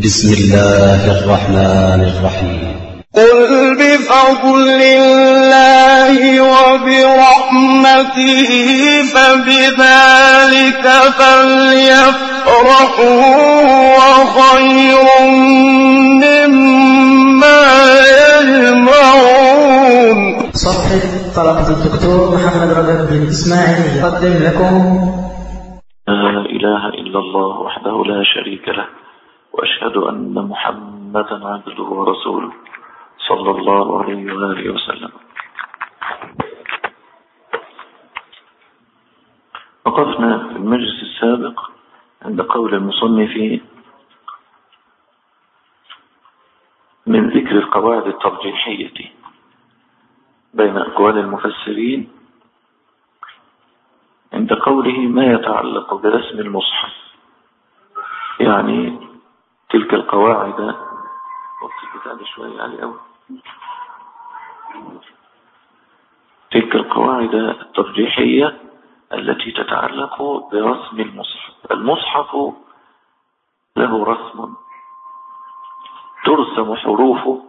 بسم الله الرحمن الرحيم. قل بفضل الله وبرحمته فبذلك فليفرحوا وخير مما يجمعون. صفحة طلبة الدكتور محمد رجب بن إسماعيل يقدم لكم. لا إله إلا الله وحده لا شريك له. وأشهد أن محمدا عبده ورسوله صلى الله عليه وآله وسلم. وقفنا في المجلس السابق عند قول المصنف من ذكر القواعد الترجيحية بين أقوال المفسرين عند قوله ما يتعلق برسم المصحف يعني تلك القواعد. وقت أول تلك القواعد الترجيحية التي تتعلق برسم المصحف. المصحف له رسم ترسم حروفه.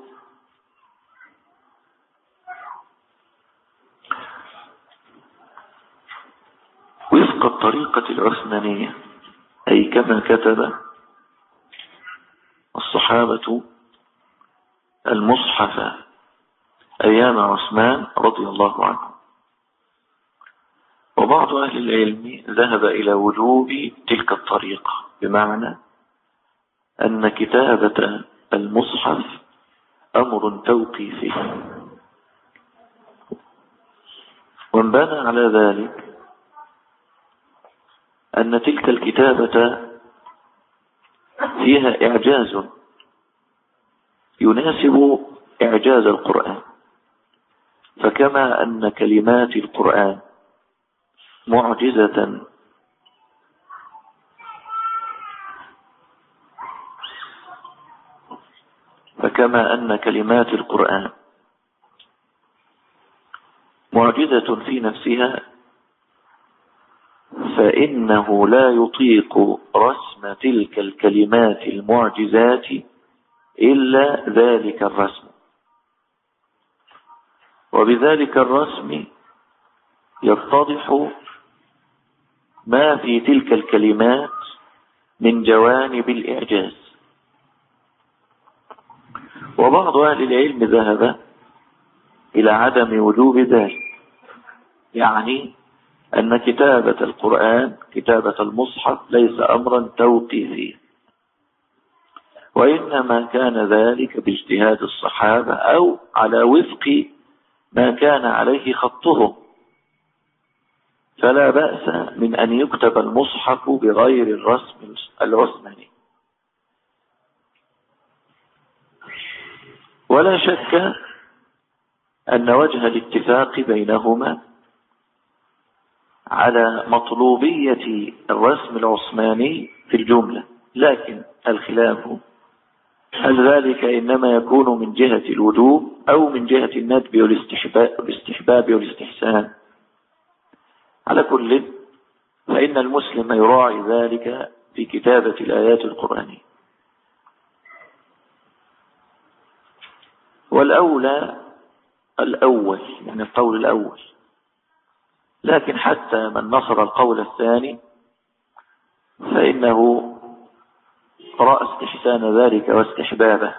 وفق الطريقة العثمانية أي كما كتب الصحابة المصحف أيام عثمان رضي الله عنه. وبعض أهل العلم ذهب إلى وجوب تلك الطريقة بمعنى أن كتابة المصحف أمر توقيفي. وانبنى على ذلك أن تلك الكتابة فيها إعجاز. يناسب إعجاز القرآن. فكما أن كلمات القرآن معجزة. فكما أن كلمات القرآن معجزة في نفسها فإنه لا يطيق رسم تلك الكلمات المعجزات إلا ذلك الرسم. وبذلك الرسم يتضح ما في تلك الكلمات من جوانب الإعجاز. وبعض أهل العلم ذهب إلى عدم وجوب ذلك يعني أن كتابة القرآن كتابة المصحف ليس أمرا توقيفيا. وإنما كان ذلك باجتهاد الصحابة أو على وفق ما كان عليه خطهم. فلا بأس من أن يكتب المصحف بغير الرسم العثماني. ولا شك أن وجه الاتفاق بينهما على مطلوبية الرسم العثماني في الجملة لكن الخلاف هل ذلك إنما يكون من جهة الوجوب أو من جهة الندب والاستحباب والاستحسان؟ على كل فإن المسلم يراعي ذلك في كتابة الآيات القرآنية. والأولى الأول يعني القول الأول. لكن حتى من نصر القول الثاني فإنه رأى استحسان ذلك واستحبابه.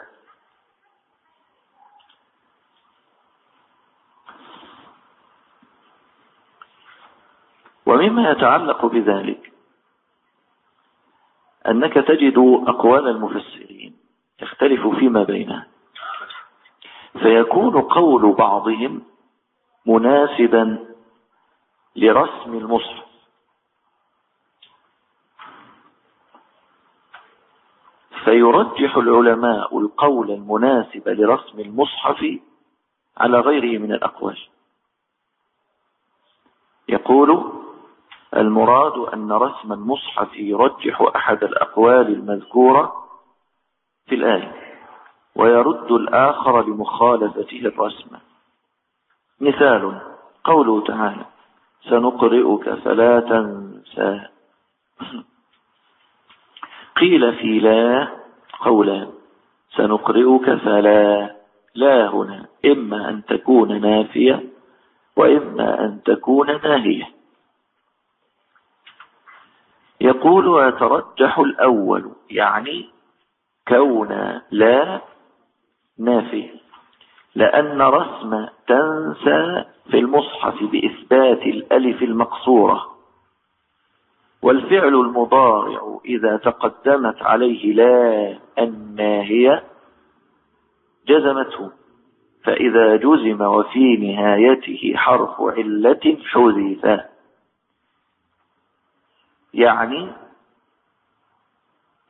ومما يتعلق بذلك أنك تجد أقوال المفسرين تختلف فيما بينها فيكون قول بعضهم مناسبا لرسم المصحف. فيرجح العلماء القول المناسب لرسم المصحف على غيره من الأقوال. يقول المراد أن رسم المصحف يرجح أحد الأقوال المذكورة في الآية ويرد الآخر لمخالفته الرسم مثال قوله تعالى سنقرئك فلا تنسى. قيل في لا قولان سنقرئك فلا لا هنا إما أن تكون نافية وإما أن تكون ناهية. يقول ويترجح الأول يعني كون لا نافية. لأن رسم تنسى في المصحف بإثبات الألف المقصورة. والفعل المضارع إذا تقدمت عليه لا الناهية جزمته. فإذا جزم وفي نهايته حرف علة حذف يعني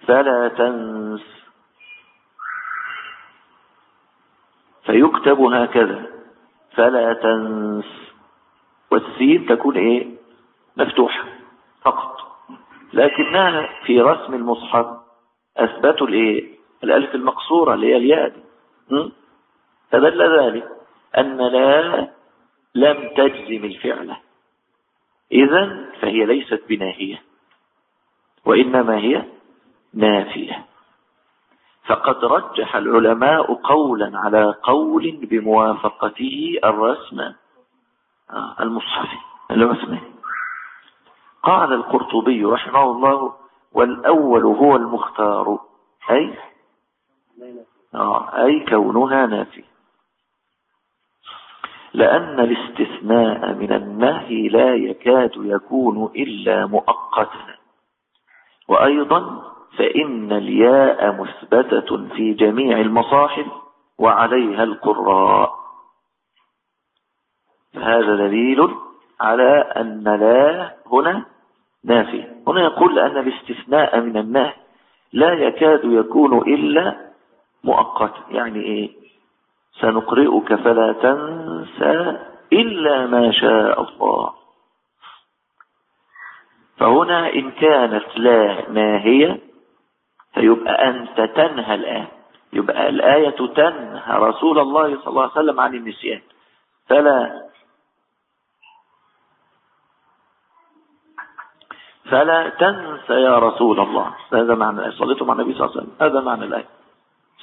فلا تنس فيكتب هكذا. فلا تنس. والسين تكون إيه؟ مفتوحة فقط. لكنها في رسم المصحف اثبتوا الإيه؟ الألف المقصورة اللي هي الياء فدل ذلك أن لا لم تجزم الفعل. إذا فهي ليست بناهية وإنما هي نافية. فقد رجح العلماء قولا على قول بموافقته الرسم آه، المصحفي الرسمي قال القرطبي رحمه الله والأول هو المختار. أي؟ آه، أي كونها نافي. لأن الاستثناء من النهي لا يكاد يكون إلا مؤقتا. وأيضا فإن الياء مثبتة في جميع المصاحف وعليها القراء. هذا دليل على أن لا هنا نافي. هنا يقول أن الاستثناء من النهي لا يكاد يكون إلا مؤقت. يعني إيه؟ سنقرئك فلا تنسى إلا ما شاء الله. فهنا إن كانت لا ناهية فيبقى أنت تنهى الآن يبقى الآية تنهى رسول الله صلى الله عليه وسلم عن النسيان. فلا فلا تنسى يا رسول الله. هذا معنى الآية. صليتم مع النبي صلى الله عليه وسلم. هذا معنى الآية.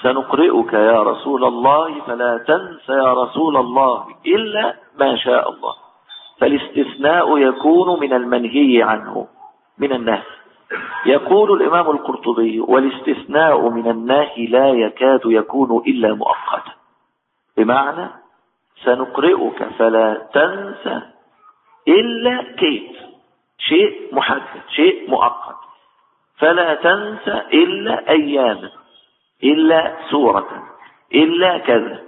سنقرئك يا رسول الله فلا تنسى يا رسول الله إلا ما شاء الله. فالاستثناء يكون من المنهي عنه من الناس يقول الإمام القرطبي والاستثناء من الناهي لا يكاد يكون إلا مؤقتا. بمعنى سنقرئك فلا تنسى إلا كيف شيء محدد شيء مؤقت. فلا تنسى إلا أياما إلا سورة إلا كذا.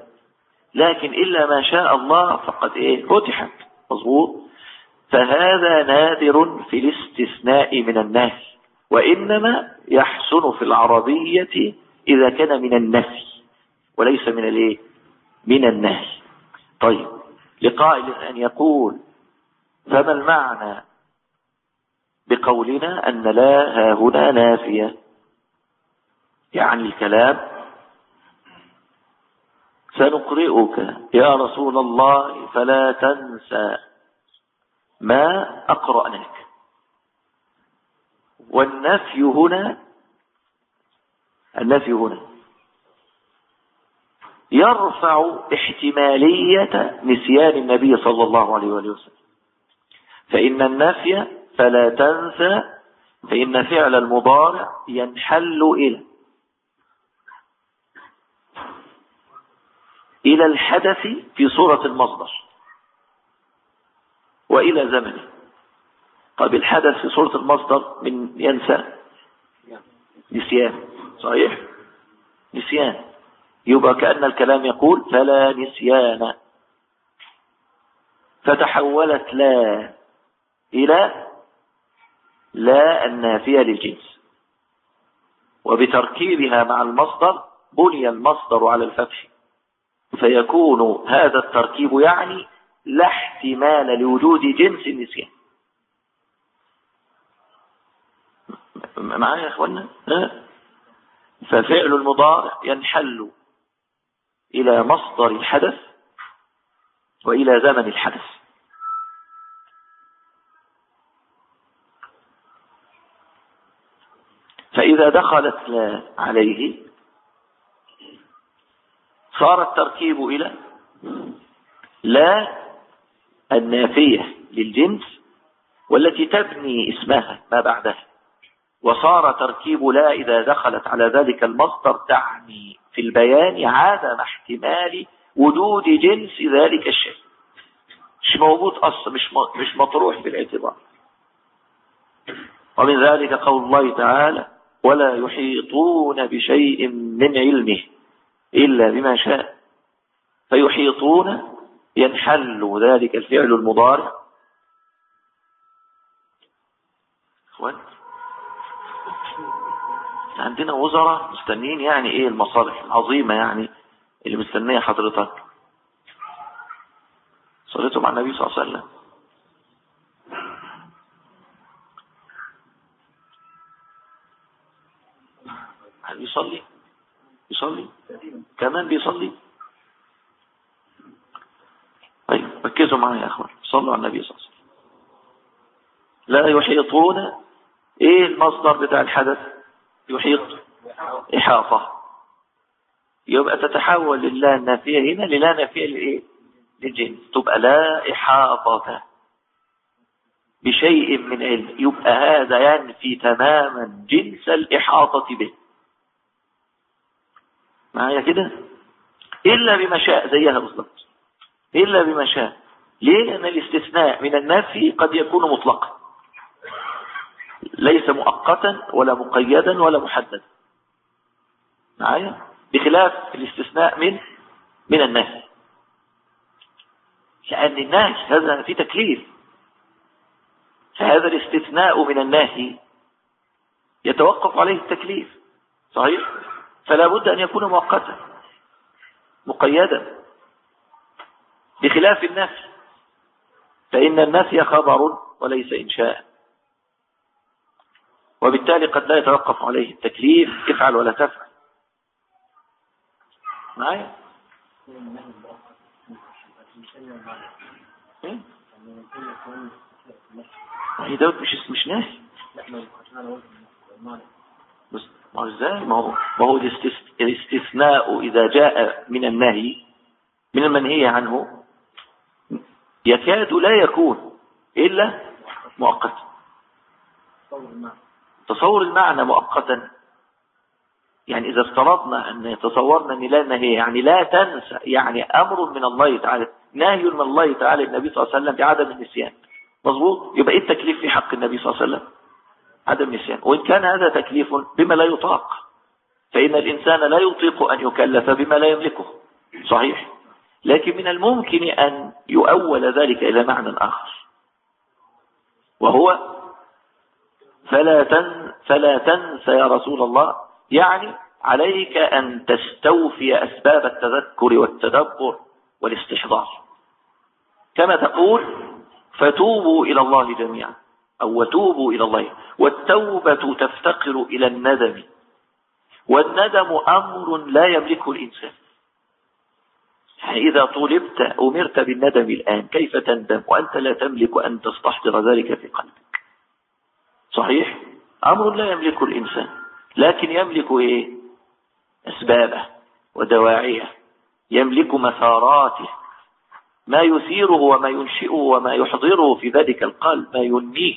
لكن إلا ما شاء الله فقد إيه؟ فتحت. مظبوط؟ فهذا نادر في الاستثناء من النهي وإنما يحسن في العربية إذا كان من النفي وليس من الإيه؟ من النهي. طيب لقائل أن يقول فما المعنى بقولنا أن لا ها هنا نافية؟ يعني الكلام سنقرئك يا رسول الله فلا تنسى ما أقرأناك والنفي هنا النفي هنا. يرفع احتمالية نسيان النبي صلى الله عليه وآله وسلم. فإن النفي فلا تنسى فإن فعل المضارع ينحل إلى إلى الحدث في صورة المصدر. وإلى زمنه. طيب الحدث في صورة المصدر من ينسى؟ نسيان. صحيح؟ نسيان. يبقى كأن الكلام يقول فلا نسيان. فتحولت لا إلى لا النافية للجنس. وبتركيبها مع المصدر بني المصدر على الفتح. فيكون هذا التركيب يعني لا احتمال لوجود جنس النسيان معايا يا اخوانا ففعل المضارع ينحل إلى مصدر الحدث وإلى زمن الحدث. فإذا دخلت عليه صار التركيب إلى لا النافية للجنس والتي تبني اسمها ما بعدها. وصار تركيب لا إذا دخلت على ذلك المصدر تعني في البيان عدم احتمال وجود جنس ذلك الشيء. مش موجود أصلا مش مش مطروح بالاعتبار. ومن ذلك قول الله تعالى ولا يحيطون بشيء من علمه إلا بما شاء. فيحيطون ينحل ذلك الفعل المضارع. إخوان عندنا وزراء مستنين يعني إيه المصالح العظيمة يعني اللي مستنية حضرتك؟ صليتوا مع النبي صلى الله عليه وسلم. هل بيصلي بيصلي كمان بيصلي طيب ركزوا معايا يا أخوان. صلوا على النبي صلى الله عليه وسلم. لا يحيطون. إيه المصدر بتاع الحدث؟ يحيط إحاطة. يبقى تتحول لله النافية هنا للا نافية لإيه؟ للجنس تبقى لا إحاطة. بشيء من علم. يبقى هذا ينفي تماما جنس الإحاطة به. معايا كده؟ إلا بما شاء زيها بالضبط. إلا بما شاء. ليه؟ لأن الاستثناء من النفي قد يكون مطلقا. ليس مؤقتا ولا مقيدا ولا محددا. معايا؟ بخلاف الاستثناء من من النهي لأن النهي هذا في تكليف. فهذا الاستثناء من النهي يتوقف عليه التكليف. صحيح؟ فلا بد أن يكون مؤقتا مقيدا. بخلاف النفي فإن النفي خبر وليس إنشاء. وبالتالي قد لا يتوقف عليه التكليف افعل ولا تفعل. معايا؟ إيه؟ هي دوت مش مش ناهي بس ما هو إزاي؟ ما هو ما هو الاستثناء إذا جاء من النهي من المنهي عنه. يكاد لا يكون إلا مؤقتا. تصور المعنى مؤقتا. يعني إذا افترضنا أن تصورنا أن لا نهي يعني لا تنسى يعني أمر من الله تعالى نهي من الله تعالى النبي صلى الله عليه وسلم بعدم النسيان. مظبوط؟ يبقى إيه التكليف في حق النبي صلى الله عليه وسلم؟ عدم النسيان. وإن كان هذا تكليف بما لا يطاق فإن الإنسان لا يطيق أن يكلف بما لا يملكه. صحيح؟ لكن من الممكن أن يؤول ذلك إلى معنى آخر. وهو فلا تن فلا تنسى يا رسول الله يعني عليك أن تستوفي أسباب التذكر والتدبر والاستحضار. كما تقول فتوبوا إلى الله جميعا. أو وتوبوا إلى الله. والتوبة تفتقر إلى الندم. والندم أمر لا يملكه الإنسان. إذا طلبت أمرت بالندم الآن كيف تندم؟ وأنت لا تملك أن تستحضر ذلك في قلبك. صحيح؟ أمر لا يملكه الإنسان لكن يملك إيه؟ أسبابه ودواعيه يملك مساراته. ما يثيره وما ينشئه وما يحضره في ذلك القلب ما ينميه.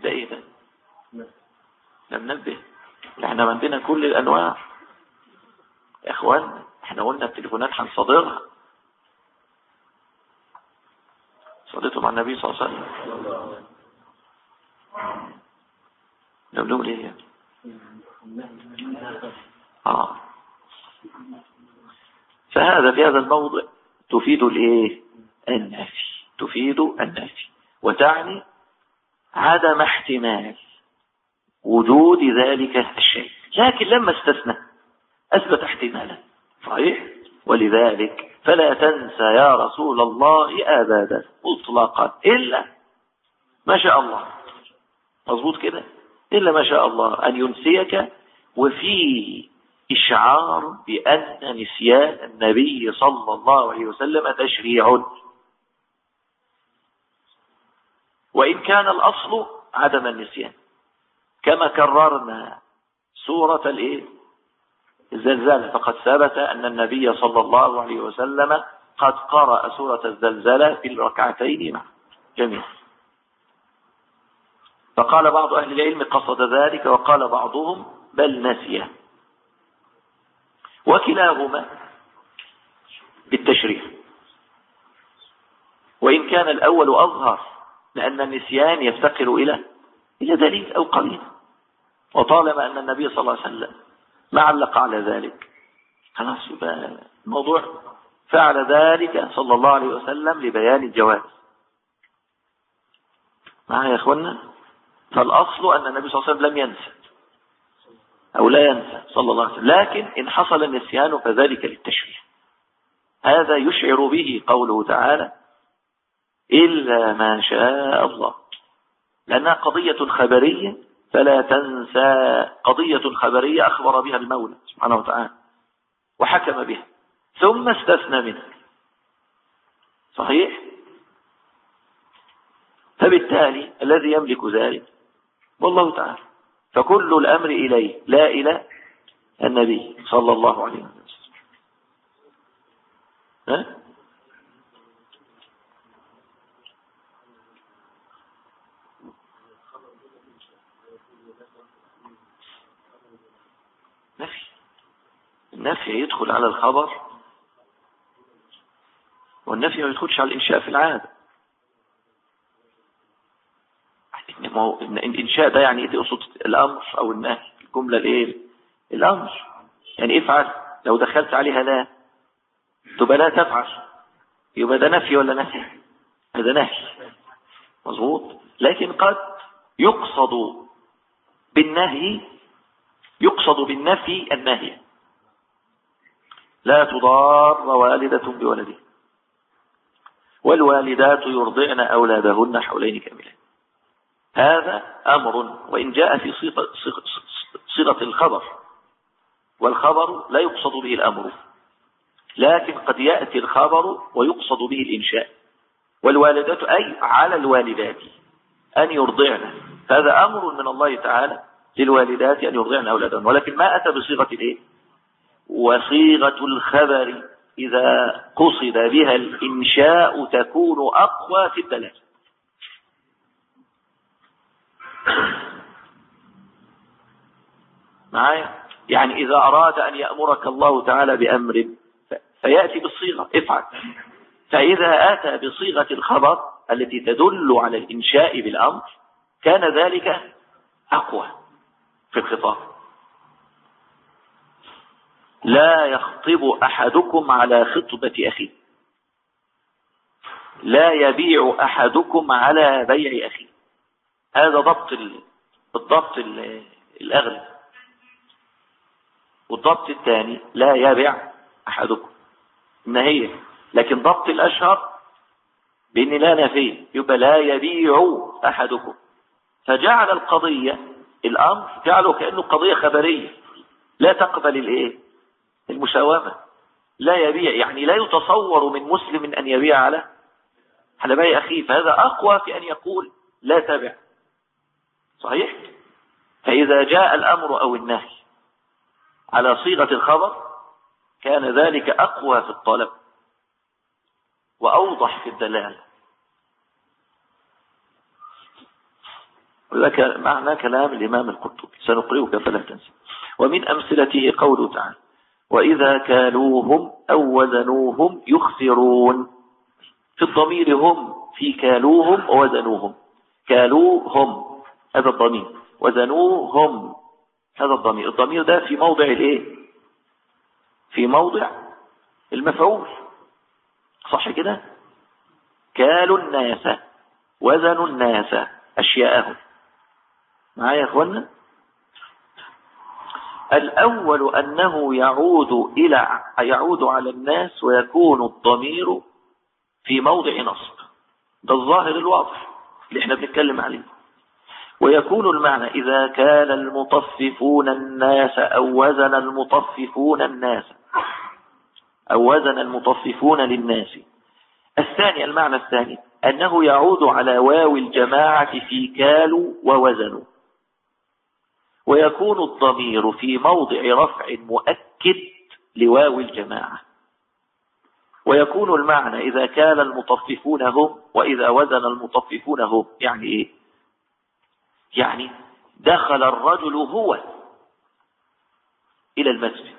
ده إيه ده؟ ننبه إحنا عندنا كل الأنواع. يا إخوان إحنا قلنا التليفونات هنصادرها. صليتوا مع النبي صلى الله عليه وسلم. لو بنقول إيه آه. فهذا في هذا الموضع تفيد الإيه؟ النفي. تفيد النفي. وتعني عدم احتمال وجود ذلك الشيء. لكن لما استثنى أثبت احتمالا صحيح؟ ولذلك فلا تنسى يا رسول الله أبدا مطلقا إلا ما شاء الله. مظبوط كده؟ إلا ما شاء الله. أن ينسيك وفي إشعار بأن نسيان النبي صلى الله عليه وسلم تشريع. وإن كان الأصل عدم النسيان. كما كررنا سورة الإيه؟ الزلزال فقد ثبت أن النبي صلى الله عليه وسلم قد قرأ سورة الزلزلة في الركعتين معه. جميعا فقال بعض أهل العلم قصد ذلك وقال بعضهم بل نسيه وكلاهما بالتشريح وإن كان الأول أظهر لأن النسيان يفتقر إلى إلى دليل أو قليل. وطالما أن النبي صلى الله عليه وسلم ما علق على ذلك. خلاص يبقى الموضوع فعل ذلك صلى الله عليه وسلم لبيان الجواز. معايا يا اخوانا فالأصل أن النبي صلى الله عليه وسلم لم ينسى أو لا ينسى صلى الله عليه وسلم لكن إن حصل النسيان فذلك للتشريع هذا يشعر به قوله تعالى إلا ما شاء الله. لأنها قضية خبرية فلا تنسى قضية خبرية أخبر بها المولى سبحانه وتعالى وحكم بها ثم استثنى منها. صحيح؟ فبالتالي الذي يملك ذلك والله تعالى. فكل الأمر إليه لا إلى النبي صلى الله عليه وسلم. ها؟ نفي النفي يدخل على الخبر والنفي ما يدخلش على الإنشاء في العادة الإنشاء ده يعني يقصد الأمر أو النهي الجملة الإيه؟ الأمر. يعني افعل. لو دخلت عليها لا. تبقى لا تفعل. يبقى ده نفي ولا نهي؟ هذا نهي. مظبوط؟ لكن قد يقصد بالنهي يقصد بالنفي النهي. لا تضار والدة بولدها والوالدات يرضعن أولادهن حولين كاملين. هذا أمر وإن جاء في صيغة الخبر والخبر لا يقصد به الأمر لكن قد يأتي الخبر ويقصد به الإنشاء. والوالدات أي على الوالدات أن يرضعن. هذا أمر من الله تعالى للوالدات أن يرضعن أولادهن. ولكن ما أتى بصيغة الإيه وصيغة الخبر إذا قصد بها الإنشاء تكون أقوى في الدلالة معايا؟ يعني إذا أراد أن يأمرك الله تعالى بأمر فيأتي بالصيغة افعل. فإذا أتى بصيغة الخبر التي تدل على الإنشاء بالأمر كان ذلك أقوى في الخطاب. لا يخطب أحدكم على خطبة أخيه. لا يبيع أحدكم على بيع أخيه. هذا ضبط الضبط الأغلب. والضبط الثاني لا يبيع أحدكم. إن هي لكن ضبط الأشهر بأن لا نفي يبقى لا يبيع أحدكم. فجعل القضية الأمر جعله كأنه قضية خبرية. لا تقبل الإيه؟ المساومة لا يبيع يعني لا يتصور من مسلم أن يبيع على على بيع أخيه فهذا أقوى في أن يقول لا تبع. صحيح؟ فإذا جاء الأمر أو النهي على صيغة الخبر كان ذلك أقوى في الطلب وأوضح في الدلالة. وذلك معنى كلام الإمام القرطبي. سنقرئك فلا تنسى. ومن أمثلته قوله تعالى وإذا كالوهم أو وزنوهم يخسرون. في الضمير هم في كالوهم ووزنوهم. كالوهم هذا الضمير. وزنوهم هذا الضمير. الضمير ده في موضع الإيه؟ في موضع المفعول. صح كده؟ كالوا الناس وزنوا الناس أشياءهم. معايا يا اخوانا الأول أنه يعود إلى يعود على الناس ويكون الضمير في موضع نصب. ده الظاهر الواضح اللي إحنا بنتكلم عليه. ويكون المعنى إذا كان المطففون الناس أو وزن المطففون الناس. أو وزن المطففون للناس. الثاني المعنى الثاني أنه يعود على واو الجماعة في كالوا ووزنوا. ويكون الضمير في موضع رفع مؤكد لواو الجماعة. ويكون المعنى إذا كان المطففون هم وإذا وزن المطففون هم. يعني إيه؟ يعني دخل الرجل هو إلى المسجد.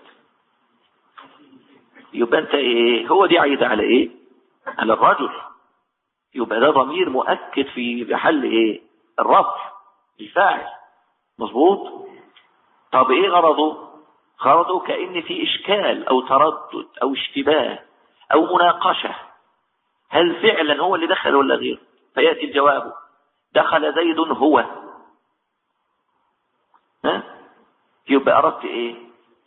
يبقى أنت إيه؟ هو دي عايدة على إيه؟ على الرجل. يبقى ده ضمير مؤكد في محل إيه؟ الرفع الفاعل. مظبوط؟ طب إيه غرضه؟ غرضه كأن في إشكال أو تردد أو اشتباه أو مناقشة. هل فعلا هو اللي دخل ولا غير فيأتي الجواب. دخل زيد هو. ها؟ يبقى أردت إيه؟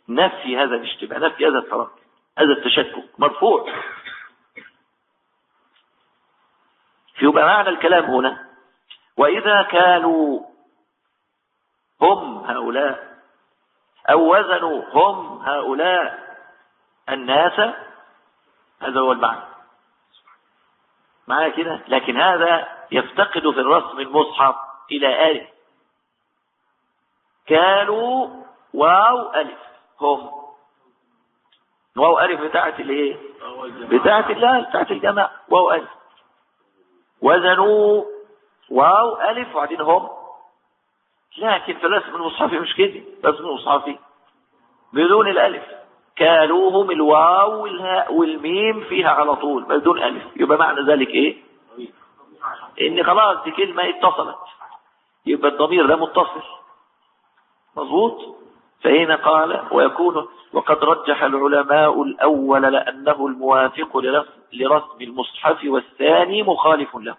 نفي هذا الاشتباه نفي هذا التردد هذا التشكك. مرفوع. يبقى معنى الكلام هنا. وإذا كانوا هم هؤلاء. أو وزنوا هم هؤلاء الناس. هذا هو المعنى. معايا كده؟ لكن هذا يفتقد في الرسم المصحف إلى ألف. كالوا واو ألف. هم. واو ألف بتاعت الإيه؟ بتاعت الله بتاعت الجماعة. واو ألف. وزنوا واو ألف وبعدين هم. لكن في الرسم المصحفي مش كده؟ الرسم المصحفي بدون الألف. كالوهم الواو والهاء والميم فيها على طول بدون ألف. يبقى معنى ذلك إيه؟ إن خلاص دي كلمة اتصلت. يبقى الضمير ده متصل. مظبوط؟ فهنا قال ويكون وقد رجح العلماء الأول لأنه الموافق لرسم المصحف والثاني مخالف له.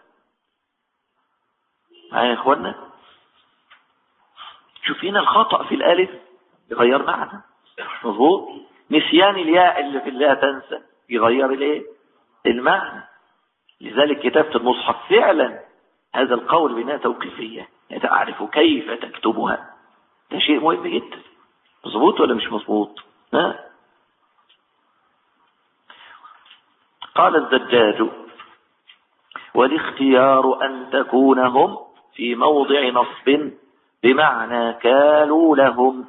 معايا يا إخوانا شوف هنا الخطأ في الألف. يغير معنى. مظبوط؟ نسيان الياء اللي في الله تنسى. يغير الايه المعنى. لذلك كتابة المصحف فعلا هذا القول بناء توقيفية. تعرف كيف تكتبها. ده شيء مهم جدا. مظبوط ولا مش مظبوط؟ ها؟ قال الزجاج والاختيار أن تكون هم في موضع نصب بمعنى كالوا لهم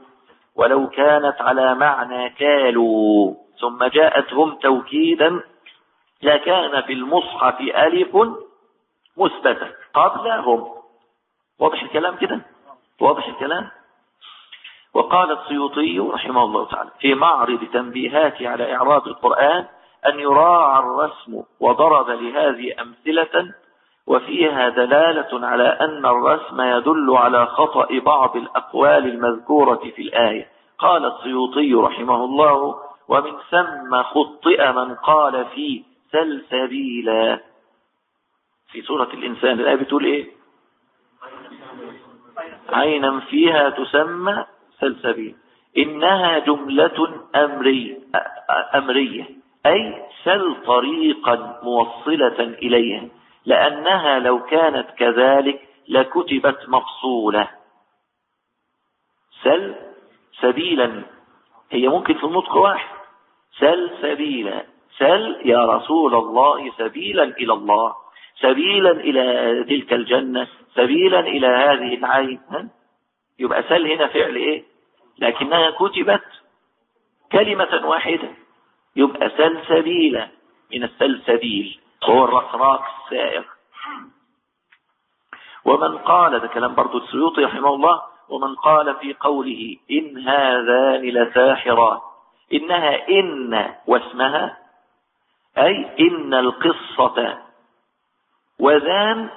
ولو كانت على معنى كالوا ثم جاءت هم توكيدا لكان في المصحف ألف مثبتة قبل هم واضح الكلام كده؟ واضح الكلام؟ وقال السيوطي رحمه الله تعالى في معرض تنبيهات على إعراض القرآن أن يراعى الرسم وضرب لهذه أمثلة وفيها دلالة على أن الرسم يدل على خطأ بعض الأقوال المذكورة في الآية. قال السيوطي رحمه الله ومن ثم خطئ من قال في سلسبيلا في سورة الإنسان الآية بتقول إيه؟ عينا فيها تسمى سلسبيل. إنها جملة أمرية, أمرية أي سل طريقا موصلة إليها. لأنها لو كانت كذلك لكتبت مفصولة. سل سبيلا. هي ممكن في النطق واحد. سل سبيلا. سل يا رسول الله سبيلا إلى الله. سبيلا إلى تلك الجنة. سبيلا إلى هذه العين. يبقى سل هنا فعل إيه؟ لكنها كتبت كلمة واحدة. يبقى سل سبيلا. من السلسبيل هو الرقراق السائر ومن قال ده كلام برضو السيوطي رحمه الله ومن قال في قوله إن هذان لساحران إنها إن واسمها أي إن القصة. وذان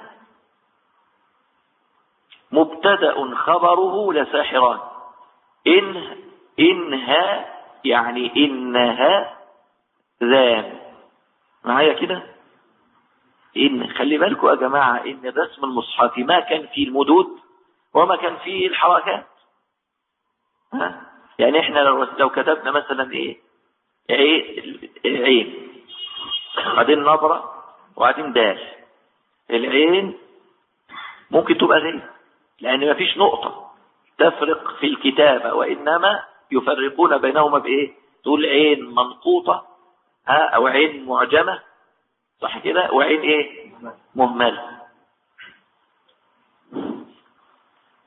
مبتدأ خبره لساحران إن إنها يعني إنها ذان. معايا كده؟ إن خلي بالكم يا جماعة إن رسم المصحف ما كان فيه المدود وما كان فيه الحركات. ها؟ يعني إحنا لو, لو كتبنا مثلا إيه؟ إيه؟ عين بعدين نظرة وبعدين دال. العين ممكن تبقى غير لأن ما فيش نقطة تفرق في الكتابة وإنما يفرقون بينهما بإيه؟ تقول عين منقوطة ها؟ أو عين معجمة. صح كده؟ وعين إيه؟ مهملة.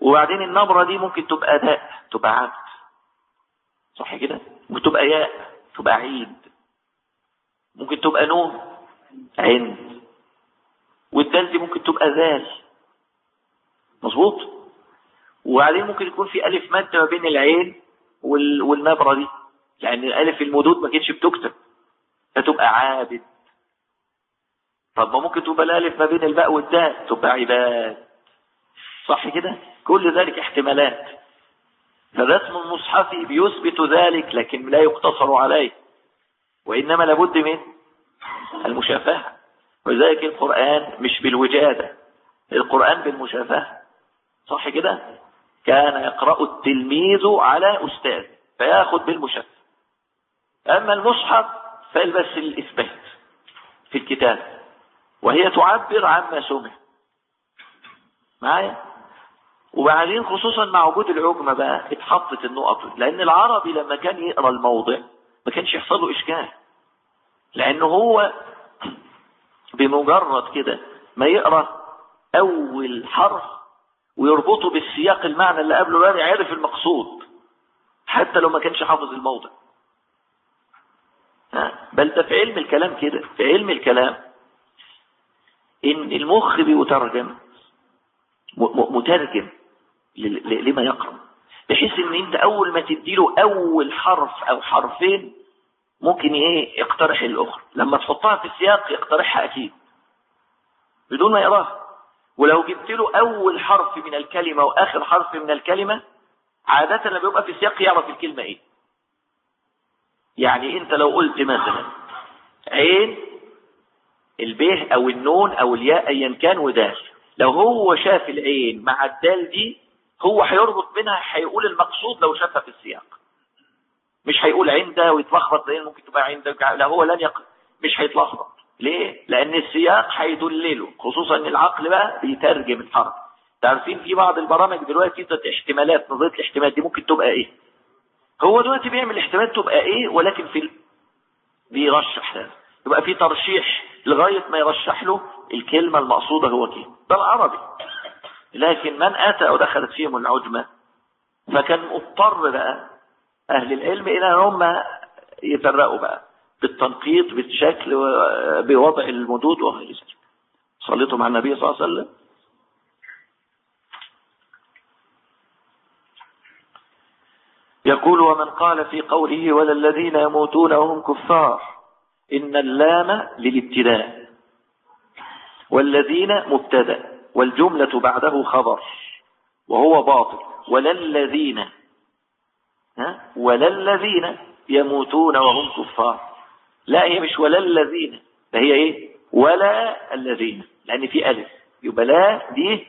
وبعدين النبرة دي ممكن تبقى داء تبقى عبد. صح كده؟ ممكن تبقى ياء تبقى عيد. ممكن تبقى نون عند. والدال دي ممكن تبقى ذال. مظبوط؟ وبعدين ممكن يكون في ألف مادة ما بين العين وال... والنبرة دي. لأن الألف المدود ما كانتش بتكتب. فتبقى عابد. طب ما ممكن تبقى الألف ما بين الباء والداء تبقى عباد. صح كده؟ كل ذلك احتمالات. فالرسم المصحفي بيثبت ذلك لكن لا يقتصر عليه. وإنما لابد من المشافهة. ولذلك القرآن مش بالوجادة القرآن بالمشافهة. صح كده؟ كان يقرأ التلميذ على أستاذ فيأخذ بالمشافهة. أما المصحف فالبس الإثبات في الكتاب. وهي تعبر عما سمع. معايا؟ وبعدين خصوصا مع وجود العجمة بقى اتحطت النقط لأن العربي لما كان يقرأ الموضع ما كانش يحصل له إشكال. لأنه هو بمجرد كده ما يقرأ أول حرف ويربطه بالسياق المعنى اللي قبله بقى يعرف المقصود. حتى لو ما كانش حافظ الموضع. بل ده في علم الكلام كده في علم الكلام. إن المخ بيترجم مترجم لما يقرأ. بحيث إن أنت أول ما تديله أول حرف أو حرفين ممكن إيه يقترح الأخرى. لما تحطها في السياق يقترحها أكيد. بدون ما يراها. ولو جبت له أول حرف من الكلمة واخر حرف من الكلمة عادة لما بيبقى في السياق يعرف الكلمة إيه. يعني أنت لو قلت مثلا عين البيه أو النون أو الياء ايا كان ودال لو هو شاف العين مع الدال دي هو هيربط منها هيقول المقصود لو شافها في السياق. مش هيقول عنده ويتلخبط لأن ممكن تبقى عنده لا هو لن يق... مش هيتلخبط. ليه؟ لأن السياق هيدلله خصوصا إن العقل بقى بيترجم الحرف. تعرفين في بعض البرامج دلوقتي ذات احتمالات نظرية الاحتمال دي ممكن تبقى إيه؟ هو دلوقتي بيعمل احتمال تبقى إيه؟ ولكن في. بيرشح. هذا يبقى في ترشيح لغاية ما يرشح له الكلمة المقصودة هو كده. ده العربي. لكن من أتى ودخلت فيهم العجمة فكان مضطر بقى أهل العلم إلى هم يفرقوا بقى بالتنقيط بالشكل بوضع المدود وغير ذلك. صليتوا مع النبي صلى الله عليه وسلم. يقول ومن قال في قوله ولا الذين يموتون وهم كفار إن اللام للابتداء. والذين مبتدأ والجملة بعده خبر وهو باطل. ولا الذين ها؟ ولا الذين يموتون وهم كفار. لا هي مش ولا الذين ده هي إيه؟ ولا الذين. لأن في ألف. يبقى لا دي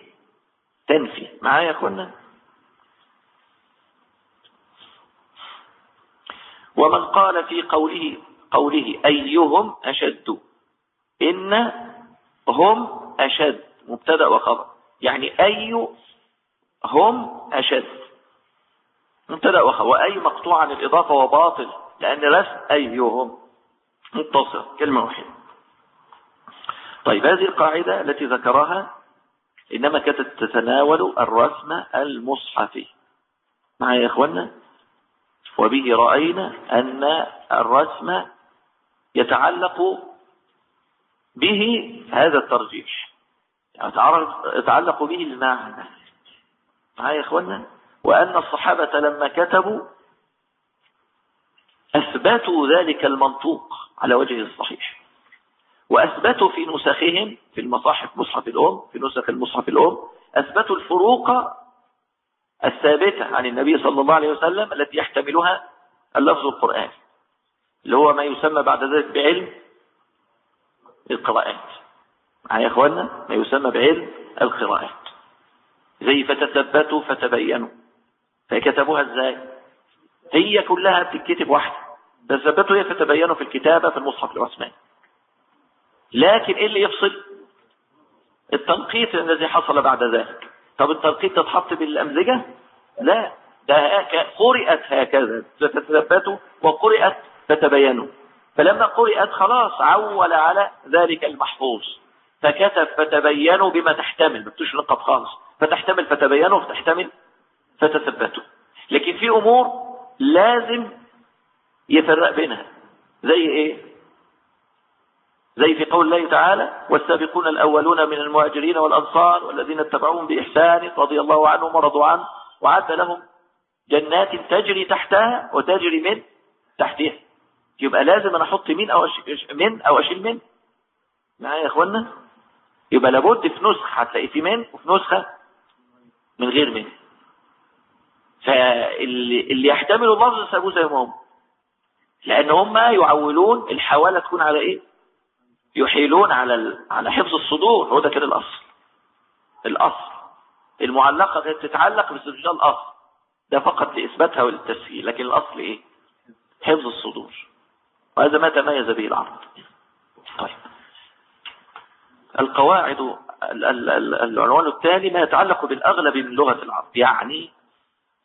تنفي. معايا يا أخوانا؟ ومن قال في قوله قوله أيهم أشد. إن هم أشد. مبتدأ وخبر. يعني أي هم أشد. مبتدأ وخبر. وأي مقطوع عن الإضافة وباطل لأن رسم أيهم متصل. كلمة واحدة. طيب هذه القاعدة التي ذكرها إنما كانت تتناول الرسم المصحفي. معي يا إخوانا وبه رأينا أن الرسم يتعلق به هذا الترجيح. يتعلق به المعنى. معايا يا اخوانا وأن الصحابة لما كتبوا أثبتوا ذلك المنطوق على وجه الصحيح. وأثبتوا في نسخهم في المصاحف مصحف الأم في نسخ المصحف الأم أثبتوا الفروق الثابتة عن النبي صلى الله عليه وسلم التي يحتملها اللفظ القرآني. اللي هو ما يسمى بعد ذلك بعلم القراءات. معايا يا اخوانا ما يسمى بعلم القراءات. زي فتثبتوا فتبينوا. فكتبوها إزاي؟ هي كلها بتتكتب واحدة. تثبتوا هي فتبينوا في الكتابة في المصحف العثماني. لكن إيه اللي يفصل؟ التنقيط الذي حصل بعد ذلك. طب التنقيط تتحط بالأمزجة؟ لا. ده قرئت هكذا. فتثبتوا وقرئت فتبينوا فلما قرئت خلاص عول على ذلك المحفوظ. فكتب فتبينوا بما تحتمل. ما بتوش نقط خالص. فتحتمل فتبينوا فتحتمل فتثبتوا لكن في أمور لازم يفرق بينها. زي إيه؟ زي في قول الله تعالى والسابقون الأولون من المهاجرين والأنصار والذين اتبعوهم بإحسان رضي الله عنهم ورضوا عنه وعد لهم جنات تجري تحتها وتجري من تحتها. يبقى لازم أنا أحط من أو من أو أشيل من؟ معايا يا إخوانا. يبقى لابد في نسخة هتلاقي في من وفي نسخة من غير من. فاللي اللي يحتملوا اللفظ سابوه زي ما هم لأن هم يعولون الحوالة تكون على إيه؟ يحيلون على ال... على حفظ الصدور. هو ده كده الأصل. الأصل. المعلقة كانت تتعلق باستدلال الأصل. ده فقط لإثباتها وللتسهيل لكن الأصل إيه؟ حفظ الصدور. وهذا ما تميز به العرب طيب القواعد ال- ال- ال- العنوان الثاني ما يتعلق بالأغلب من لغة العرب يعني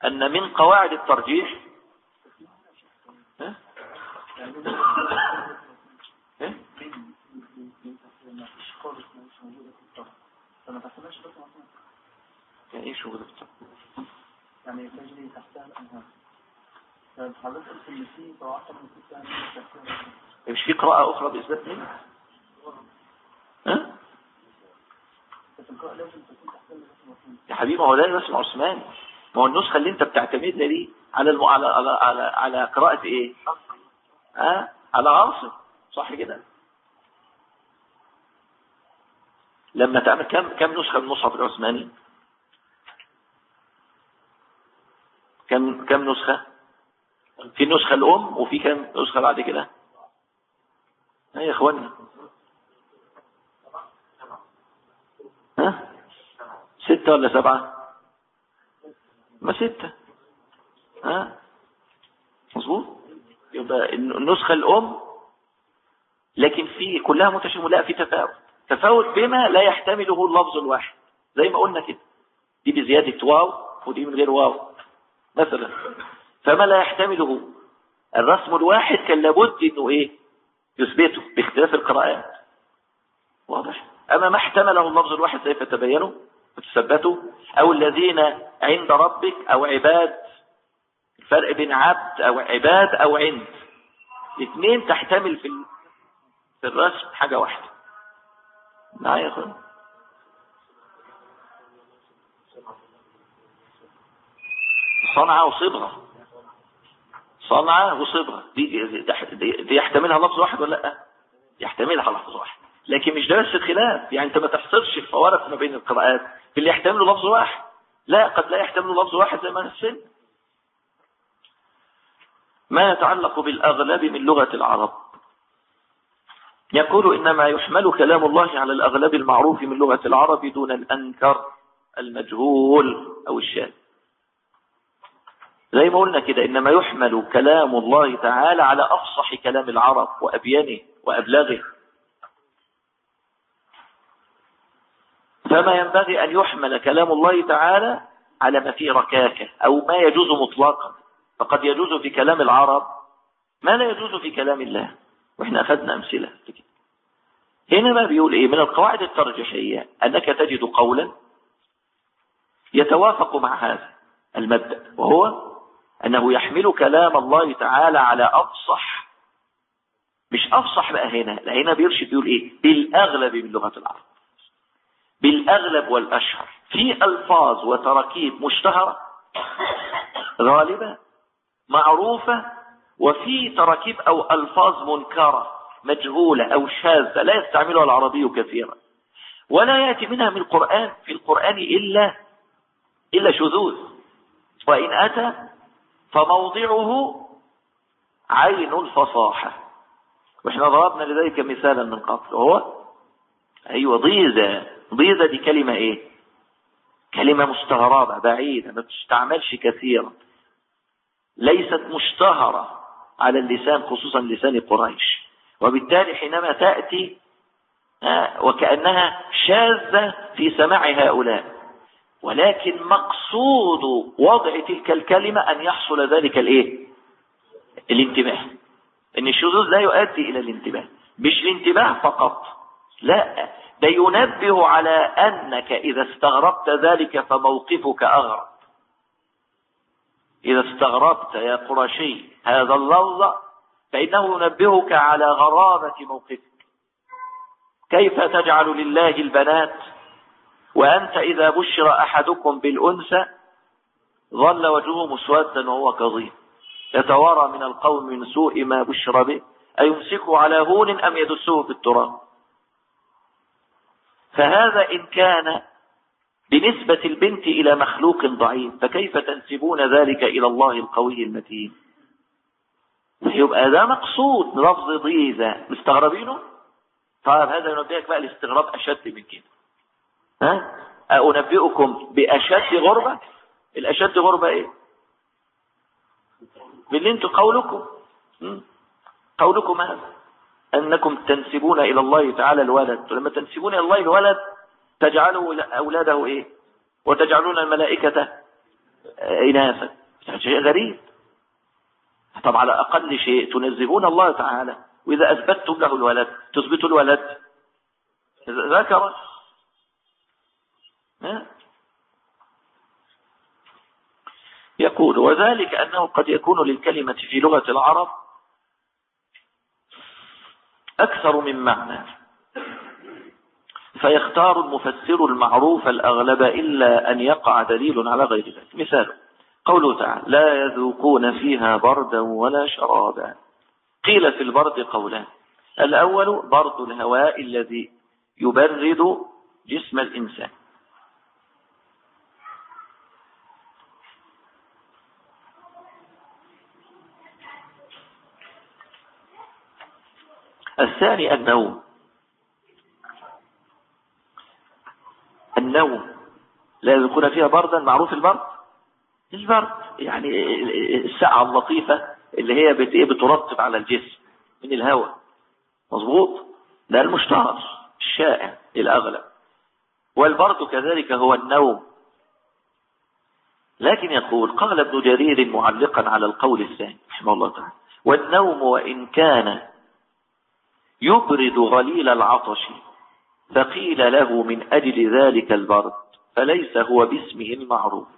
أن من قواعد الترجيح؟ يعني إيه شغل الطب؟ يعني تجري تحتها الأنهار قلت في. مش في قراءة أخرى بإثبات من ها؟ الأنهار. يا حبيبي ما هو ده رسم عثماني ما هو النسخة اللي أنت بتعتمدها دي على. على على على, على قراءة إيه ها على عاصم صح كده لما تعمل كم كم نسخة من المصحف العثماني كم كم نسخة في النسخة الأم وفي كم نسخة بعد كده؟ يا اخوانا ها؟ ستة ولا سبعة؟ ما ستة. ها؟ مظبوط. يبقى النسخة الأم لكن في كلها متشابهة لا في تفاوت. تفاوت بما لا يحتمله اللفظ الواحد. زي ما قلنا كده. دي بزيادة واو ودي من غير واو. مثلا. فما لا يحتمله. الرسم الواحد كان لابد إنه إيه؟ يثبته باختلاف القراءات. واضح؟ أما ما احتمله اللفظ الواحد زي فتبينوا وتثبتوا أو الذين عند ربك أو عباد الفرق بين عبد أو عباد أو عند. الاثنين تحتمل في في الرسم حاجة واحدة. معايا يا أخوان؟ صنعة وصبغة. صنعة وصبغة. دي, دي, دي, يحتملها لفظ واحد ولا لا؟ يحتملها لفظ واحد. لكن مش ده بس الخلاف. يعني انت ما تحصرش الفوارق ما بين القراءات في اللي يحتمله لفظ واحد. لا قد لا يحتمل لفظ واحد زي ما السن. ما يتعلق بالأغلب من لغة العرب. يقول إنما يحمل كلام الله على الأغلب المعروف من لغة العرب دون الأنكر المجهول أو الشاذ. زي ما قلنا كده إنما يحمل كلام الله تعالى على أفصح كلام العرب وأبينه وأبلغه فما ينبغي أن يحمل كلام الله تعالى على ما فيه ركاكة أو ما يجوز مطلقا فقد يجوز في كلام العرب ما لا يجوز في كلام الله. وإحنا أخذنا أمثلة. هنا ما بيقول إيه؟ من القواعد الترجيحية أنك تجد قولا يتوافق مع هذا المبدأ وهو أنه يحمل كلام الله تعالى على أفصح. مش أفصح بقى هنا هنا بيرشد بيقول إيه؟ بالأغلب من لغة العرب. بالأغلب والأشهر. في ألفاظ وتراكيب مشتهرة غالبة معروفة وفي تراكيب أو ألفاظ منكرة مجهولة أو شاذة لا يستعملها العربي كثيرا. ولا يأتي منها من القرآن في القرآن إلا إلا شذوذ. وإن أتى فموضعه عين الفصاحة وإحنا ضربنا لذلك مثالا من قبل وهو؟ أيوة ضيزة. ضيزة دي كلمة إيه؟ كلمة مستغربة بعيدة ما بتستعملش كثيرا. ليست مشتهرة على اللسان خصوصا لسان قريش. وبالتالي حينما تأتي وكأنها شاذة في سماع هؤلاء. ولكن مقصود وضع تلك الكلمة أن يحصل ذلك الإيه؟ الانتباه. إن الشذوذ لا يؤدي إلى الانتباه. مش الانتباه فقط. لا. ده ينبه على أنك إذا استغربت ذلك فموقفك أغرب. إذا استغربت يا قرشي هذا اللفظ فإنه ينبهك على غرابة موقفك. كيف تجعل لله البنات وأنت إذا بشر أحدكم بالأنثى ظل وجهه مسودا وهو كظيم. يتوارى من القوم من سوء ما بشر به. أيمسكه على هون أم يدسه في التراب؟ فهذا إن كان بنسبة البنت إلى مخلوق ضعيف فكيف تنسبون ذلك إلى الله القوي المتين؟ يبقى ده مقصود لفظ ضيزة. مستغربينه؟ طيب هذا ينبئك بقى الاستغراب أشد من كده. ها؟ أنبئكم بأشد غربة؟ الأشد غربة إيه؟ باللي أنتوا قولكم. قولكم هذا. أنكم تنسبون إلى الله تعالى الولد. ولما تنسبون إلى الله الولد تجعلوا أولاده إيه؟ وتجعلون الملائكة إناثا. شيء غريب. طب على أقل شيء تنزهون الله تعالى. وإذا أثبتتم له الولد تثبتوا الولد. ذكر. يقول وذلك أنه قد يكون للكلمة في لغة العرب أكثر من معنى. فيختار المفسر المعروف الأغلب إلا أن يقع دليل على غير ذلك. مثال قوله تعالى لا يذوقون فيها بردا ولا شرابا. قيل في البرد قولان. الأول برد الهواء الذي يبرد جسم الإنسان. الثاني النوم. النوم لا يكون فيها بردا معروف البرد؟ البرد يعني الساعة اللطيفة اللي هي بت إيه بترطب على الجسم من الهواء. مظبوط؟ ده المشتهر الشائع الأغلب والبرد كذلك هو النوم. لكن يقول قال ابن جرير معلقا على القول الثاني رحمه الله تعالى والنوم وإن كان يبرد غليل العطش فقيل له من أجل ذلك البرد فليس هو باسمه المعروف.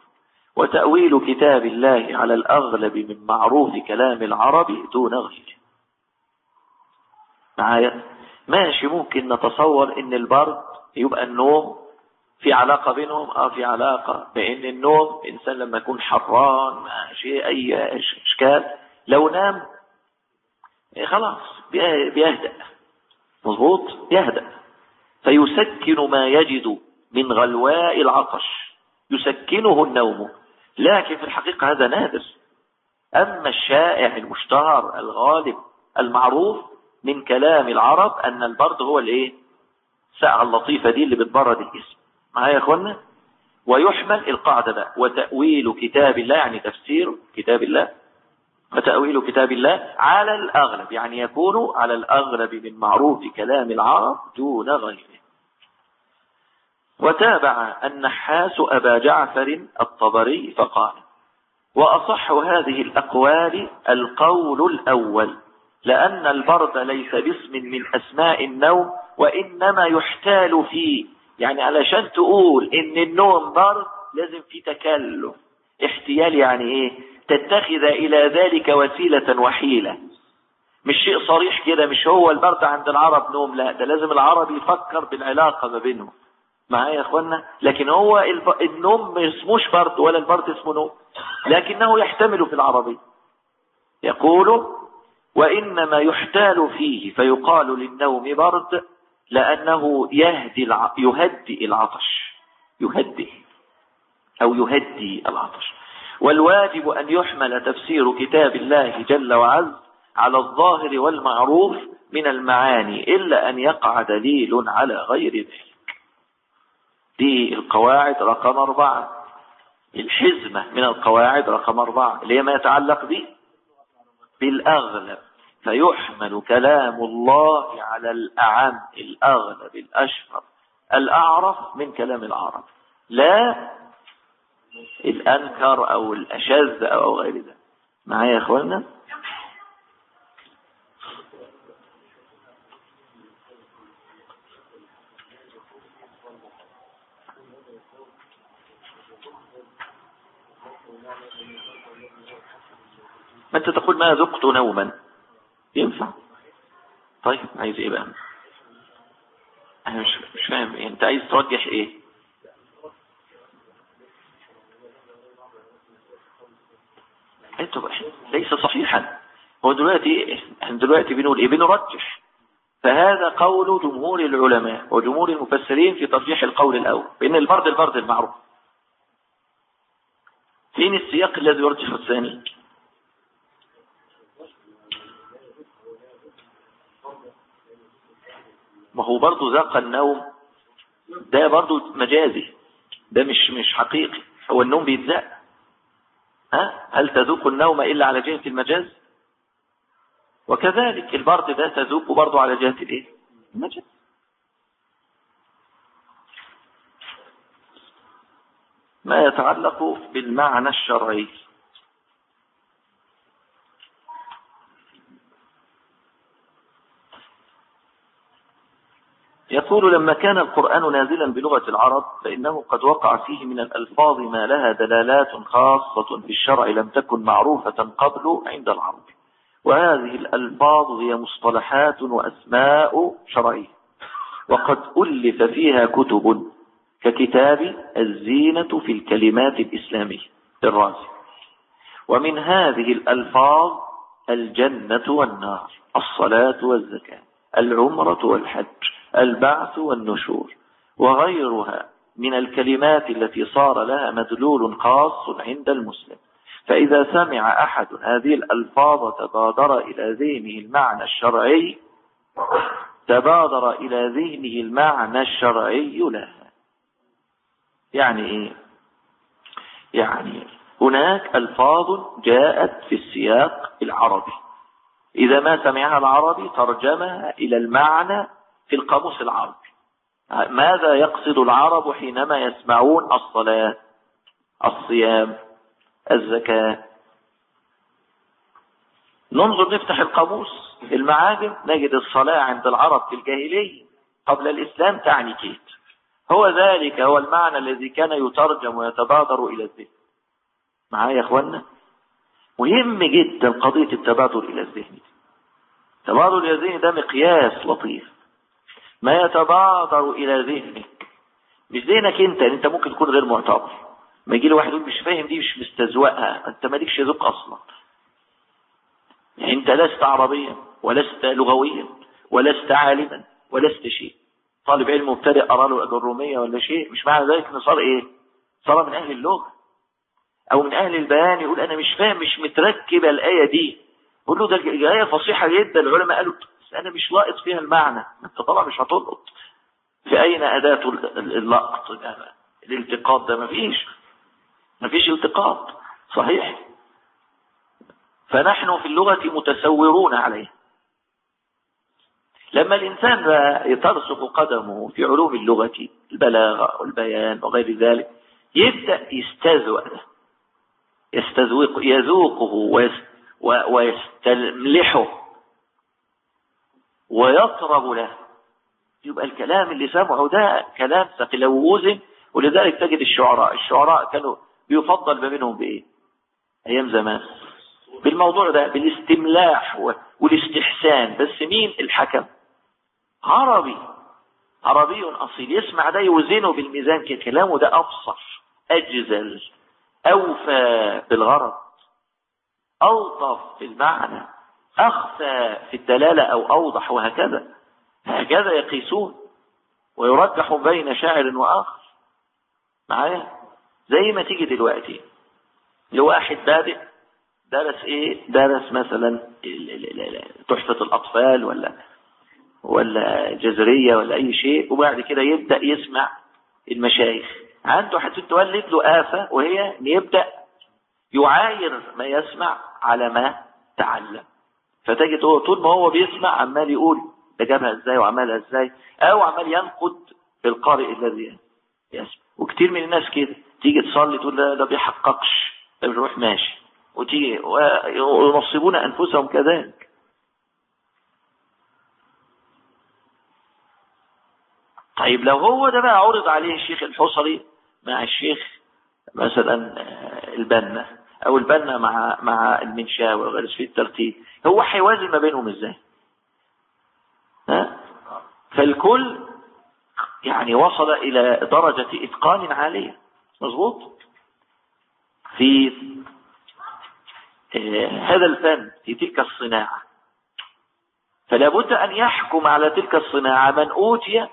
وتأويل كتاب الله على الأغلب من معروف كلام العرب دون غيره. معايا؟ ماشي ممكن نتصور إن البرد يبقى النوم في علاقة بينهم آه في علاقة بإن النوم إنسان لما يكون حران ماشي أي إشكال لو نام خلاص بيهدأ. مظبوط؟ يهدأ. فيسكن ما يجد من غلواء العطش. يسكنه النوم. لكن في الحقيقة هذا نادر. أما الشائع المشتهر الغالب المعروف من كلام العرب أن البرد هو الإيه؟ الساعة اللطيفة دي اللي بتبرد الجسم. معايا يا اخوانا ويحمل القاعدة بقى وتأويل كتاب الله يعني تفسير كتاب الله. وتأويل كتاب الله على الأغلب يعني يكون على الأغلب من معروف كلام العرب دون غيره. وتابع النحاس أبا جعفر الطبري فقال وأصح هذه الأقوال القول الأول لأن البرد ليس باسم من أسماء النوم وإنما يحتال فيه يعني علشان تقول إن النوم برد لازم في تكلف احتيال يعني إيه؟ تتخذ إلى ذلك وسيلة وحيلة. مش شيء صريح كده مش هو البرد عند العرب نوم لا ده لازم العرب يفكر بالعلاقة ما بينهم. معايا يا إخوانا؟ لكن هو النوم ما اسموش برد ولا البرد اسمه نوم. لكنه يحتمل في العربي يقول وإنما يحتال فيه فيقال للنوم برد لأنه يهدي. يهدي العطش. يهدي أو يهدي العطش. والواجب أن يحمل تفسير كتاب الله جل وعز على الظاهر والمعروف من المعاني إلا أن يقع دليل على غير ذلك. دي القواعد رقم أربعة. الحزمة من القواعد رقم أربعة. اللي هي ما يتعلق به بالأغلب. فيحمل كلام الله على الأعم الأغلب الأشهر. الأعرف من كلام العرب. لا الأنكر أو الأشذ أو غير ده معايا يا إخوانا ما أنت تقول ما ذقت نوما؟ ينفع. طيب عايز إيه بقى؟ أنا مش, مش فاهم. يعني أنت عايز ترجح إيه؟ ليس صحيحا. هو دلوقتي إحنا دلوقتي بنقول إيه؟ بنرجح. فهذا قول جمهور العلماء وجمهور المفسرين في ترجيح القول الأول بأن البرد البرد المعروف. فين السياق الذي يرجح الثاني؟ ما هو برضه ذاق النوم. ده برضه مجازي. ده مش مش حقيقي. هو النوم بيتذاق ها؟ هل تذوق النوم إلا على جهة المجاز؟ وكذلك البرد ده تذوق برضه على جهة الإيه؟ المجاز. ما يتعلق بالمعنى الشرعي؟ يقول لما كان القرآن نازلا بلغة العرب فإنه قد وقع فيه من الألفاظ ما لها دلالات خاصة في الشرع لم تكن معروفة قبل عند العرب. وهذه الألفاظ هي مصطلحات وأسماء شرعية. وقد ألف فيها كتب ككتاب الزينة في الكلمات الإسلامية الرازي. ومن هذه الألفاظ الجنة والنار الصلاة والزكاة العمرة والحج. البعث والنشور وغيرها من الكلمات التي صار لها مدلول خاص عند المسلم. فإذا سمع أحد هذه الألفاظ تبادر إلى ذهنه المعنى الشرعي تبادر إلى ذهنه المعنى الشرعي لها يعني إيه؟ يعني هناك ألفاظ جاءت في السياق العربي. إذا ما سمعها العربي ترجمها إلى المعنى في القاموس العربي. ماذا يقصد العرب حينما يسمعون الصلاة الصيام الزكاة؟ ننظر نفتح القاموس المعاجم نجد الصلاة عند العرب في الجاهلية قبل الإسلام تعني كيت هو ذلك هو المعنى الذي كان يترجم ويتبادر إلى الذهن. معايا يا أخوانا مهم جدا قضية التبادر إلى الذهن التبادر إلى الذهن ده مقياس لطيف. ما يتبادر إلى ذهنك. مش ذهنك أنت أنت ممكن تكون غير معتبر. ما يجي له واحد يقول مش فاهم دي مش مستزوقها أنت مالكش ذوق أصلا. يعني أنت لست عربيا ولست لغويا ولست عالما ولست شيء. طالب علم مبتدئ قرأ له اجروميه ولا شيء. مش معنى ذلك إنه صار إيه؟ صار من أهل اللغة. أو من أهل البيان يقول أنا مش فاهم مش متركبه الآية دي. قول له ده إيه فصيحة جدا. العلماء قالوا أنا مش لاقط فيها المعنى. أنت طبعا مش هتلقط. في اين اداه اللقط؟ الالتقاط ده مفيش مفيش التقاط. صحيح. فنحن في اللغة متسورون عليه. لما الإنسان ترسخ قدمه في علوم اللغة البلاغة والبيان وغير ذلك يبدأ يستذوق يستذوق يذوقه ويستملحه. ويطرب له. يبقى الكلام اللي سمعه ده كلام ثقيل. لو وزن ولذلك تجد الشعراء الشعراء كانوا بيفضل ما بينهم بإيه؟ أيام زمان. بالموضوع ده بالاستملاح والاستحسان. بس مين؟ الحكم. عربي. عربي أصيل. يسمع ده يوزنه بالميزان كلامه ده افصح أجزل أوفى بالغرض ألطف في المعنى أخفى في الدلالة أو أوضح وهكذا. هكذا يقيسون ويرجح بين شاعر وآخر. معايا؟ زي ما تيجي دلوقتي. لواحد بادئ درس إيه؟ درس مثلا تحفة الأطفال ولا ولا جزرية ولا أي شيء وبعد كده يبدأ يسمع المشايخ. عنده هتتولد له آفة وهي إن يبدأ يعاير ما يسمع على ما تعلم. فتجد هو طول ما هو بيسمع عمال يقول ده جابها إزاي وعملها إزاي؟ أو عمال ينقد القارئ الذي يسمع. وكتير من الناس كده. تيجي تصلي تقول ده, ده بيحققش. بيروح ماشي. وتيجي وينصبون أنفسهم كذلك. طيب لو هو ده بقى عرض عليه الشيخ الحصري مع الشيخ مثلا البنا أو البنا مع مع المنشاوي وغير في الترتيب هو هيوازن ما بينهم إزاي؟ ها؟ فالكل يعني وصل إلى درجة إتقان عالية. مظبوط؟ في آه، هذا الفن في تلك الصناعة. فلا بد أن يحكم على تلك الصناعة من أوتي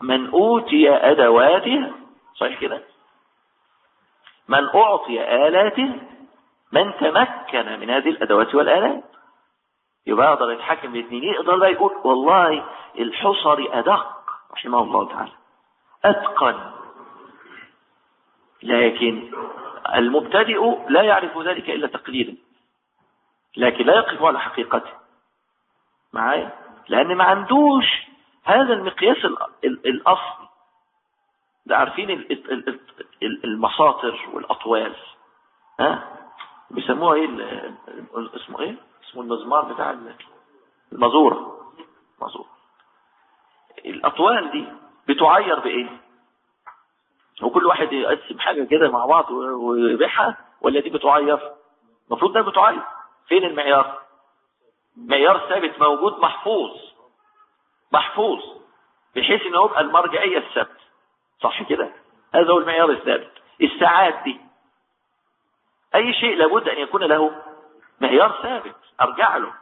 من أوتي أدواتها. صحيح كده؟ من أعطي آلاته من تمكن من هذه الأدوات والآلات. يبقى يقدر يتحكم بالاثنين يقدر بقى يقول والله الحصري أدق رحمه الله تعالى. أتقن. لكن المبتدئ لا يعرف ذلك إلا تقليدا. لكن لا يقف على حقيقته. معايا؟ لأن ما عندوش هذا المقياس الأصلي ده عارفين المساطر والأطوال. ها؟ بيسموها إيه اسمه إيه؟ اسمه المزمار بتاع المزورة مزورة الأطوال دي بتعير بإيه؟ وكل واحد يقسم حاجة كده مع بعض ويبيعها ولا دي بتعير؟ المفروض ده بتعير. فين المعيار؟ معيار ثابت موجود محفوظ. محفوظ بحيث إن هو يبقى المرجعية الثابت صح كده؟ هذا هو المعيار الثابت. الساعات دي أي شيء لابد أن يكون له معيار ثابت. أرجع له.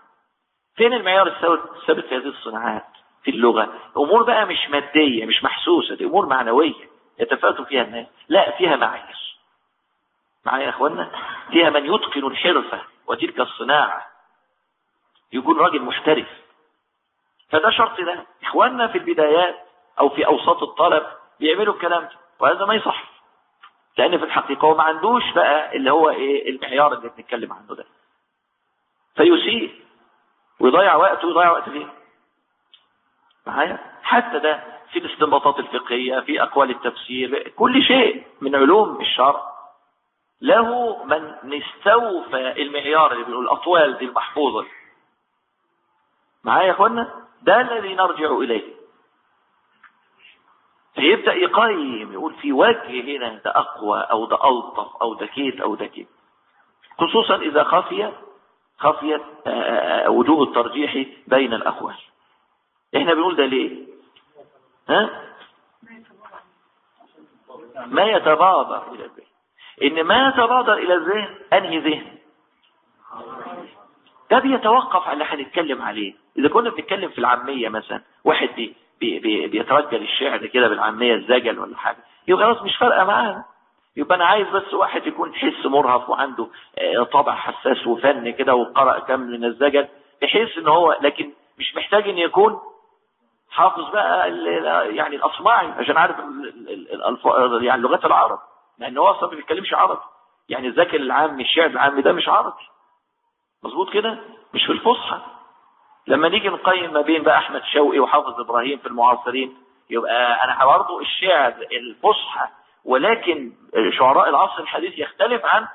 فين المعيار الثابت في هذه الصناعات؟ في اللغة. امور بقى مش مادية مش محسوسة. دي أمور معنوية. يتفاوت فيها الناس. لا فيها معايير. معايا يا اخوانا فيها من يتقن الحرفة. وتلك الصناعة. يكون راجل محترف. فده شرط ده. إخواننا في البدايات أو في أوساط الطلب بيعملوا الكلام ده. وهذا ما يصح. لأن في الحقيقة هو ما عندوش بقى اللي هو إيه المعيار اللي بنتكلم عنه ده. فيسيء. ويضيع وقته ويضيع وقت فيه. معايا؟ حتى ده في الاستنباطات الفقهية في أقوال التفسير كل شيء من علوم الشرع. له من استوفى المعيار اللي بيقول الأطوال دي المحفوظة. معايا يا أخوانا؟ ده الذي نرجع إليه. فيبدأ يقيم يقول في وجه هنا ده أقوى أو ده ألطف أو ده كيف أو ده كيف خصوصا إذا خفي خفيت آه، آه، آه، وجوه الترجيح بين الأقوال إحنا بنقول ده ليه؟ ها؟ ما يتبادر إلى الذهن. إن ما يتبادر إلى الذهن أنهي ذهن؟ ده بيتوقف على اللي هنتكلم عليه. إذا كنا بنتكلم في العامية مثلا واحد بي بي بيترجل الشعر كده بالعامية الزجل ولا حاجة. يبقى خلاص مش فارقة معانا. يبقى أنا عايز بس واحد يكون حس مرهف وعنده آه، طبع حساس وفن كده وقرأ كم من الزجل بحيث إن هو لكن مش محتاج إن يكون حافظ بقى يعني الأصمعي عشان عارف يعني لغات العرب. لأن هو أصلا ما بيتكلمش عربي. يعني الذكر العام الشعر العام ده مش عربي. مظبوط كده؟ مش في الفصحى. لما نيجي نقيم ما بين بقى أحمد شوقي وحافظ إبراهيم في المعاصرين يبقى أنا برضه الشعر الفصحى ولكن شعراء العصر الحديث يختلف عن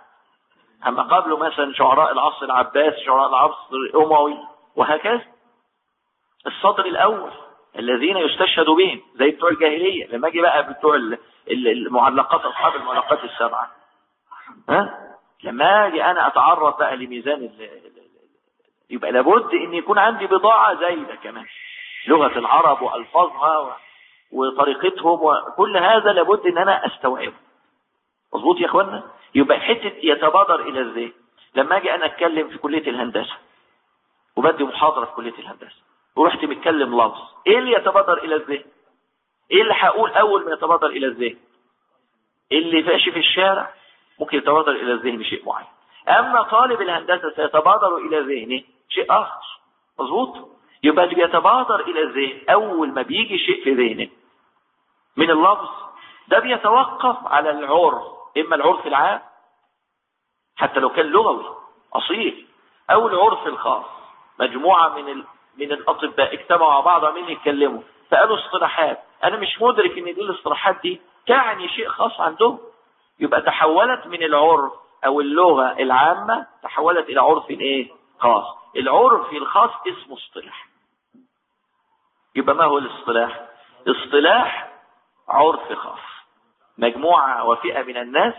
اما قبله مثلا شعراء العصر العباس شعراء العصر الأموي وهكذا. الصدر الأول الذين يستشهد بهم زي بتوع الجاهلية لما أجي بقى بتوع المعلقات أصحاب المعلقات السبعة. ها؟ لما أجي أنا أتعرض بقى لميزان يبقى لابد إن يكون عندي بضاعة زايدة كمان. لغة العرب وألفاظها وطريقتهم وكل هذا لابد إن أنا أستوعبه. مظبوط يا اخوانا يبقى حتة يتبادر إلى الذهن لما أجي أنا أتكلم في كلية الهندسة وبدي محاضرة في كلية الهندسة ورحت متكلم لفظ إيه اللي يتبادر إلى الذهن إيه اللي هقول أول ما يتبادر إلى الذهن اللي ماشي في الشارع ممكن يتبادر إلى الذهن شيء معين. أما طالب الهندسة سيتبادر إلى ذهنه شيء اخر مظبوط؟ يبقى اللي بيتبادر إلى الذهن. أول ما بيجي شيء في ذهنه من اللفظ ده بيتوقف على العرف إما العرف العام حتى لو كان لغوي أصيل. أو العرف الخاص مجموعة من من الأطباء اجتمعوا مع بعض عمالين يتكلموا فقالوا اصطلاحات. أنا مش مدرك إن دي الاصطلاحات دي تعني شيء خاص عندهم. يبقى تحولت من العرف أو اللغة العامة تحولت إلى عرف إيه؟ خاص. العرف الخاص اسمه اصطلاح. يبقى ما هو الاصطلاح؟ اصطلاح عرف خاص. مجموعة وفئة من الناس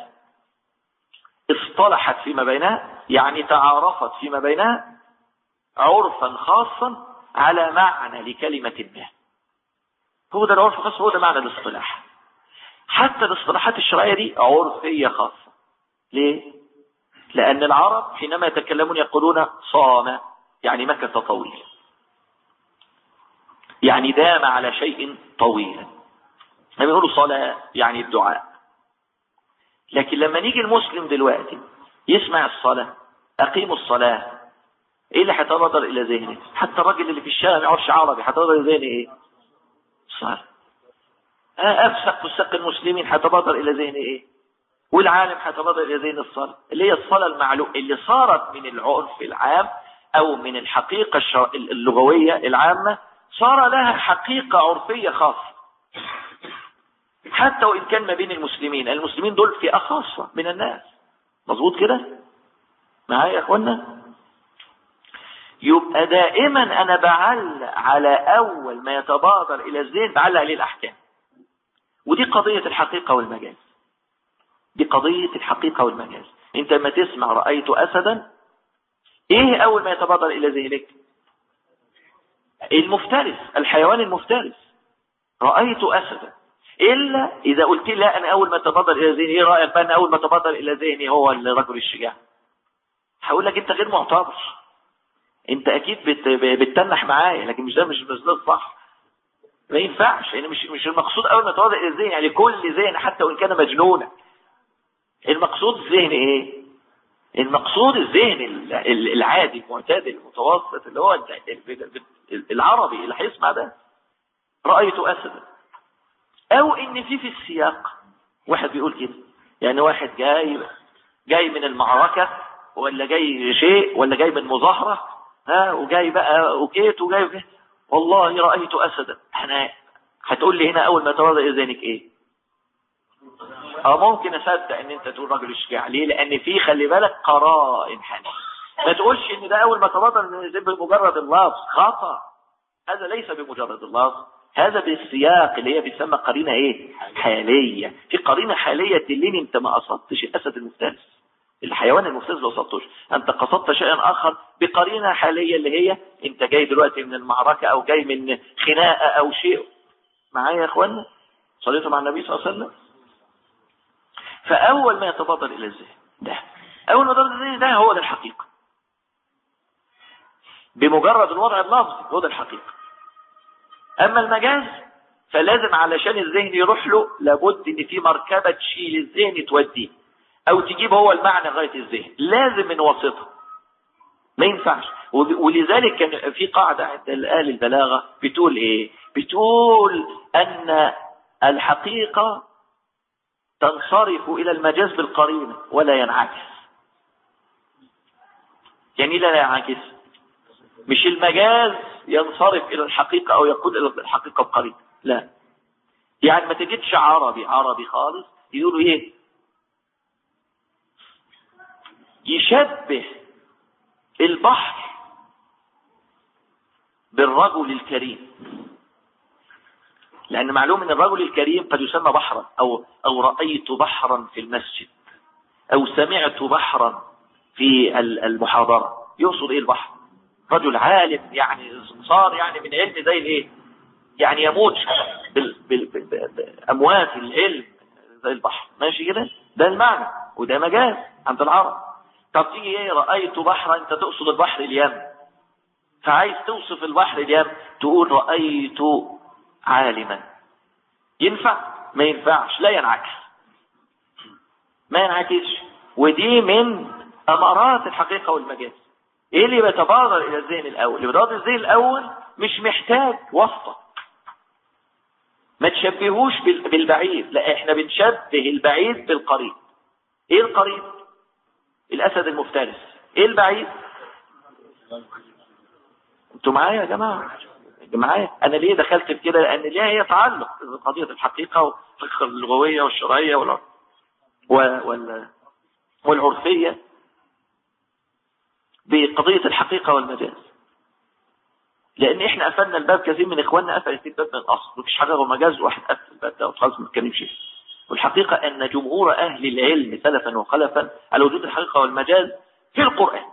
اصطلحت فيما بينها يعني تعارفت فيما بينها عرفا خاصا على معنى لكلمة ما. هو ده العرف الخاص هو ده معنى الاصطلاح. حتى الاصطلاحات الشرعية دي عرفية خاصة. ليه؟ لأن العرب حينما يتكلمون يقولون صام يعني مكث طويلا يعني دام على شيء طويلا لما يقولوا صلاة يعني الدعاء. لكن لما نيجي المسلم دلوقتي يسمع الصلاة أقيموا الصلاة إيه اللي هيتبادر إلى ذهنه؟ حتى الراجل اللي في الشارع ما يعرفش عربي هيتبادر إلى ذهنه إيه؟ صلاة أفسق فسق المسلمين هيتبادر إلى ذهنه إيه؟ والعالم إلى ذهن الصلاة اللي هي الصلاة المعلوم اللي صارت من العرف العام أو من الحقيقة. اللغوية العامة صار لها حقيقة عرفية خاصة. حتى وإن كان ما بين المسلمين المسلمين دول فئة خاصة من الناس. مظبوط كده؟ معايا يا اخوانا يبقى دائما أنا بعلق على أول ما يتبادر إلى الذهن بعلق عليه الاحكام ودي قضية الحقيقة والمجاز دي قضية الحقيقة والمجاز. أنت لما تسمع رأيت اسدا إيه أول ما يتبادر إلى ذهنك؟ المفترس الحيوان المفترس. رأيت اسدا. إلا إذا قلت لا أنا أول ما تبادر إلى ذهني إيه رايك بقى أنا أول ما تبادر إلى ذهني هو الرجل الشجاع. هقول لك أنت غير معتبر. أنت أكيد بت... بتتنح معايا لكن مش ده مش مش ده الصح. ما ينفعش يعني مش مش المقصود أول ما تبادر إلى الذهن يعني كل ذهن حتى وإن كان مجنونا. المقصود الذهن إيه؟ المقصود الذهن ال- ال- العادي المعتدل المتوسط اللي هو ال- العربي اللي هيسمع ده. رأيت أسدا. أو إن في في السياق واحد بيقول كده. يعني واحد جاي جاي من المعركة ولا جاي شيء ولا جاي من مظاهرة ها وجاي بقى وكيت وجاي وكيت والله رأيت أسدا. إحنا هتقول لي هنا أول ما تواضع ذهنك إيه؟ آه ممكن أصدق إن أنت تقول راجل شجاع ليه؟ لأن في خلي بالك قرائن حديث ما تقولش إن ده أول ما تواضع بمجرد اللفظ. خطأ. هذا ليس بمجرد اللفظ. هذا بالسياق اللي هي بتسمى قرينة إيه؟ حالية. في قرينة حالية تدلني أنت ما قصدتش الاسد المفترس. الحيوان المفترس ما قصدتوش أنت قصدت شيئا آخر بقرينة حالية اللي هي أنت جاي دلوقتي من المعركة أو جاي من خناقة أو شيء. معايا يا اخوانا صليتوا مع النبي صلى الله عليه وسلم؟ فأول ما يتبادر إلى الذهن ده أول ما يتبادر إلى الذهن ده هو ده الحقيقة. بمجرد الوضع اللفظي هو ده الحقيقة. أما المجاز فلازم علشان الذهن يروح له لابد إن في مركبة تشيل الذهن توديه أو تجيب هو المعنى لغاية الذهن. لازم من وسطها ما ينفعش. ولذلك كان في قاعدة عند أهل البلاغة بتقول إيه؟ بتقول أن الحقيقة تنصرف إلى المجاز بالقرينة ولا ينعكس. يعني لا ينعكس. مش المجاز ينصرف إلى الحقيقة أو يقود إلى الحقيقة بقريب لا. يعني ما تجدش عربي عربي خالص يقولوا إيه؟ يشبه البحر بالرجل الكريم. لأن معلوم إن الرجل الكريم قد يسمى بحرا أو أو رأيت بحرا في المسجد أو سمعت بحرا في المحاضرة. يقصد إيه البحر؟ رجل عالم يعني صار يعني من علم زي الإيه؟ يعني يموت بأموات العلم زي البحر. ماشي كده؟ ده المعنى وده مجاز عند العرب. طب تيجي إيه؟ رأيت بحرا أنت تقصد البحر اليم. فعايز توصف البحر اليم تقول رأيت عالما. ينفع؟ ما ينفعش. لا ينعكس. ما ينعكسش. ودي من أمارات الحقيقة والمجاز. إيه اللي بيتبادر إلى الذهن الأول؟ اللي بيتبادر الذهن الأول مش محتاج واسطة. ما تشبهوش بالبعيد. لا إحنا بنشبه البعيد بالقريب. إيه القريب؟ الأسد المفترس. إيه البعيد؟ أنتوا معايا يا جماعة معايا أنا ليه دخلت في كده؟ لأن ليها هي تعلق قضية الحقيقة والفقه اللغوية والشرعية والعرف وال... والعرفية بقضية الحقيقة والمجاز. لأن إحنا قفلنا الباب كثير من إخواننا قفل الباب من الاصل مفيش حاجة غير مجاز واحد قفل الباب ده وخلاص ما نتكلمش والحقيقة أن جمهور أهل العلم سلفا وخلفا على وجود الحقيقة والمجاز في القرآن.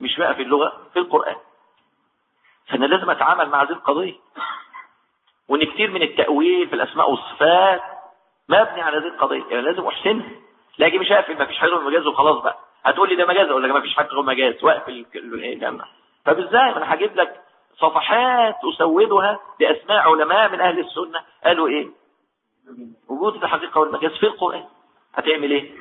مش بقى في اللغة في القرآن. فأنا لازم أتعامل مع هذه القضية. وإن كتير من التأويل في الأسماء والصفات مبني على هذه القضية. يعني لازم أحسنها. لا أجي مش ما فيش حاجة مجاز وخلاص بقى. هتقول لي ده مجاز؟ أقول لك ما فيش حاجة غير مجاز. واقفل الجامعة ما أنا هجيب لك صفحات أسودها لأسماء علماء من أهل السنة. قالوا إيه؟ وجود الحقيقة والمجاز في القرآن. هتعمل إيه؟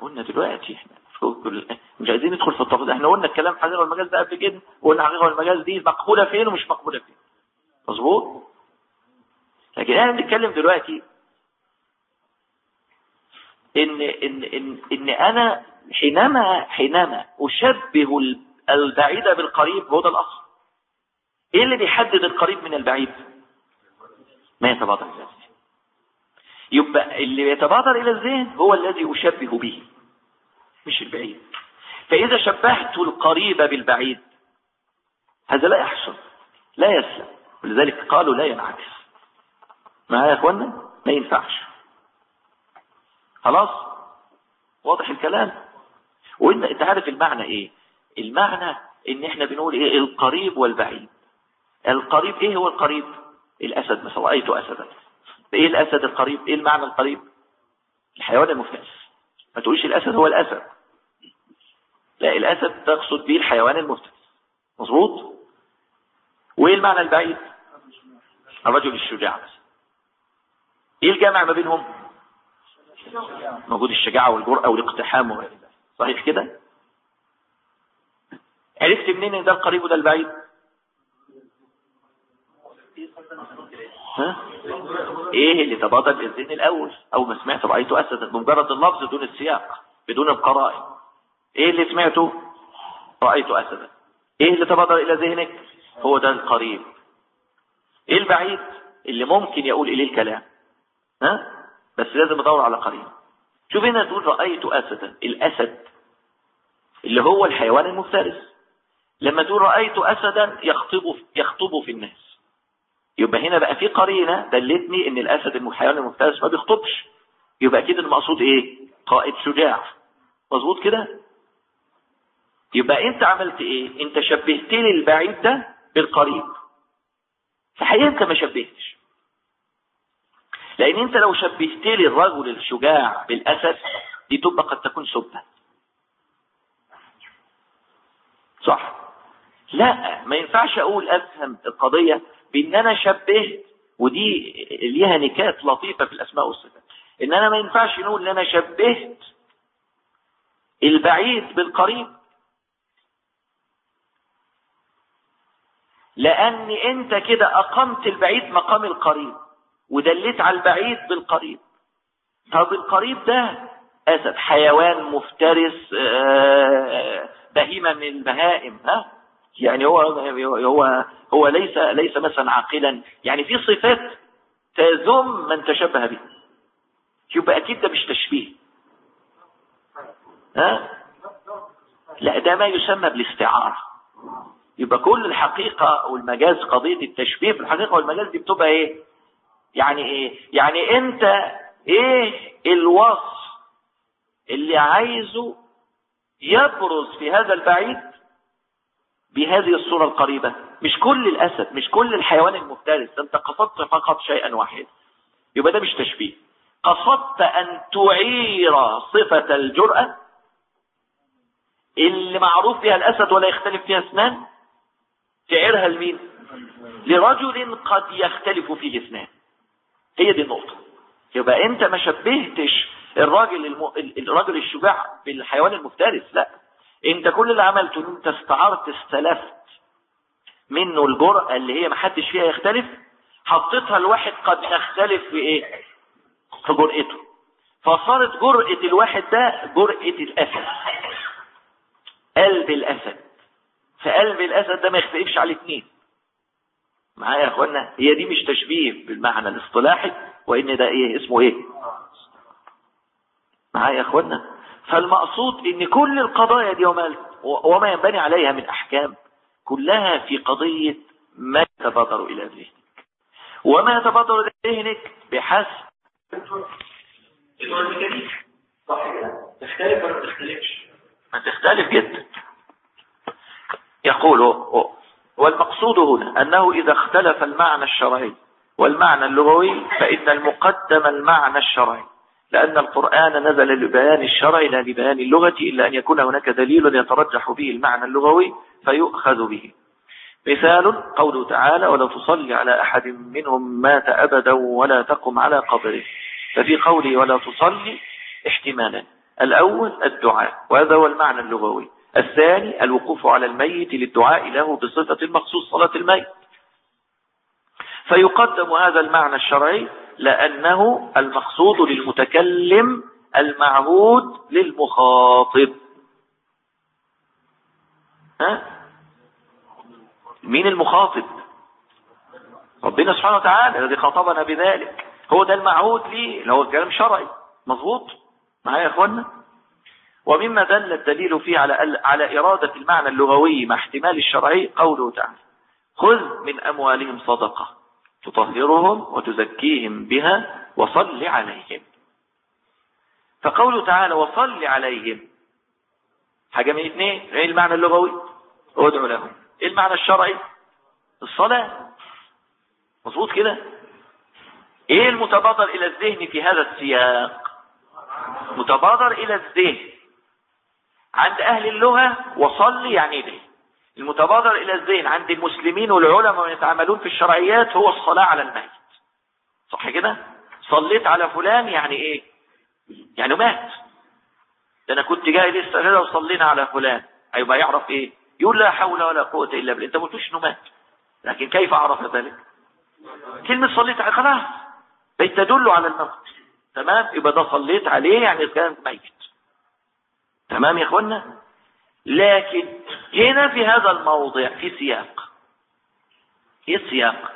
قلنا دلوقتي إحنا مش عايزين ندخل في التفاصيل. إحنا قلنا الكلام الحقيقة والمجاز ده قبل كده وقلنا الحقيقة والمجاز دي مقبولة فين ومش مقبولة فين. مظبوط؟ لكن إحنا بنتكلم دلوقتي ان ان ان إن أنا حينما حينما أشبه البعيد بالقريب هو ده الأصل إيه اللي بيحدد القريب من البعيد؟ ما إلى الذهن يبقى اللي يتبادر إلى الذهن هو الذي أشبه به مش البعيد. فإذا شبهت القريب بالبعيد هذا لا يحصل لا يسلم. ولذلك قالوا لا ينعكس. معايا يا اخوانا ما ينفعش. خلاص؟ واضح الكلام؟ وانت أنت عارف المعنى إيه؟ المعنى إن إحنا بنقول إيه؟ القريب والبعيد. القريب إيه هو القريب؟ الأسد مثلا. رايت اسدا؟ إيه الأسد القريب؟ إيه المعنى القريب؟ الحيوان المفترس. ما تقولش الأسد هو الأسد. لا الأسد تقصد به الحيوان المفترس. مظبوط؟ وإيه المعنى البعيد؟ الرجل الشجاع مثلا إيه الجامع ما بينهم؟ موجود الشجاعة والجرأة والاقتحام وغير ذلك صحيح كده؟ عرفت منين إن ده القريب وده البعيد؟ ها؟ إيه اللي تبادر الذهن الأول؟ اول ما سمعت رايت اسدا بمجرد اللفظ دون السياق بدون القرائن. إيه اللي سمعته؟ رأيت أسدا. إيه اللي تبادر إلى ذهنك؟ هو ده القريب. إيه البعيد اللي ممكن يقول إليه الكلام؟ ها؟ بس لازم أدور على قريب. شوف هنا تقول رأيت أسدا. الأسد اللي هو الحيوان المفترس. لما تقول رأيت أسدا يخطب يخطب في الناس. يبقى هنا بقى في قرينة دلتني إن الأسد الحيوان المفترس ما بيخطبش. يبقى أكيد المقصود إيه؟ قائد شجاع. مظبوط كده؟ يبقى أنت عملت إيه؟ أنت شبهت لي البعيد ده بالقريب. فحقيقة أنت ما شبهتش. لأن أنت لو شبهت لي الرجل الشجاع بالأسد دي تبقى قد تكون سبة. صح؟ لا ما ينفعش أقول أفهم القضية بإن أنا شبهت ودي ليها نكات لطيفة في الأسماء والصفات. إن أنا ما ينفعش نقول إن أنا شبهت البعيد بالقريب. لأن أنت كده أقمت البعيد مقام القريب ودليت على البعيد بالقريب. طب القريب ده أسد حيوان مفترس بهيمة من البهائم ها؟ يعني هو هو هو ليس ليس مثلا عاقلا. يعني في صفات تذم من تشبه به. يبقى أكيد ده مش تشبيه. ها؟ لا ده ما يسمى بالاستعارة. يبقى كل الحقيقة والمجاز قضية التشبيه في الحقيقة والمجاز دي بتبقى إيه؟ يعني إيه؟ يعني أنت إيه الوصف اللي عايزه يبرز في هذا البعيد؟ بهذه الصورة القريبة. مش كل الأسد مش كل الحيوان المفترس. انت قصدت فقط شيئا واحدا. يبقى ده مش تشبيه. قصدت أن تعير صفة الجرأة اللي معروف بها الأسد ولا يختلف فيها اثنان تعيرها لمين؟ لرجل قد يختلف فيه اثنان هي دي النقطة. يبقى أنت ما شبهتش الراجل الم... الراجل الشجاع بالحيوان المفترس لا. انت كل اللي عملته ان انت استعرت استلفت منه الجرأة اللي هي ما حدش فيها يختلف حطيتها لواحد قد يختلف في إيه؟ في جرأته. فصارت جرأة الواحد ده جرأة الأسد. قلب الأسد. فقلب الأسد ده ما يختلفش على اثنين معايا يا إخوانا؟ هي دي مش تشبيه بالمعنى الاصطلاحي وإن ده إيه؟ اسمه إيه؟ معايا يا إخوانا؟ فالمقصود إن كل القضايا دي وما, ينبني عليها من أحكام كلها في قضية ما يتبادر إلى ذهنك. وما يتبادر إلى ذهنك بحسب تختلف ولا ما تختلفش ما تختلف جدا. يقول والمقصود هنا أنه إذا اختلف المعنى الشرعي والمعنى اللغوي فإن المقدم المعنى الشرعي. لأن القرآن نزل لبيان الشرع لا لبيان اللغة إلا أن يكون هناك دليل يترجح به المعنى اللغوي فيؤخذ به. مثال قوله تعالى ولا تصلي على أحد منهم مات أبدا ولا تقم على قبره. ففي قوله ولا تصلي احتمالا. الأول الدعاء وهذا هو المعنى اللغوي. الثاني الوقوف على الميت للدعاء له بصفة المخصوص صلاة الميت. فيقدم هذا المعنى الشرعي لأنه المقصود للمتكلم المعهود للمخاطب. ها؟ مين المخاطب؟ ربنا سبحانه وتعالى الذي خاطبنا بذلك. هو ده المعهود ليه اللي هو الكلام شرعي مظبوط؟ معايا يا اخوانا ومما دل الدليل فيه على على إرادة المعنى اللغوي مع احتمال الشرعي قوله تعالى خذ من أموالهم صدقة. تطهرهم وتزكيهم بها وصل عليهم. فقوله تعالى وصل عليهم حاجة من اثنين إيه المعنى اللغوي؟ ادعو لهم. إيه المعنى الشرعي؟ الصلاة. مظبوط كده؟ إيه المتبادر إلى الذهن في هذا السياق؟ متبادر إلى الذهن. عند أهل اللغة وصل يعني إيه؟ المتبادر إلى الذهن عند المسلمين والعلماء يتعاملون في الشرعيات هو الصلاة على الميت. صح كده؟ صليت على فلان يعني إيه؟ يعني مات. ده أنا كنت جاي لسه كده وصلينا على فلان. هيبقى يعرف إيه؟ يقول لا حول ولا قوة إلا بالله. أنت ما قلتوش إنه مات. لكن كيف عرف ذلك كلمة صليت عليه خلاص. تدل على الموت. تمام؟ يبقى ده صليت عليه يعني كان ميت. تمام يا اخوانا لكن هنا في هذا الموضع في سياق. إيه السياق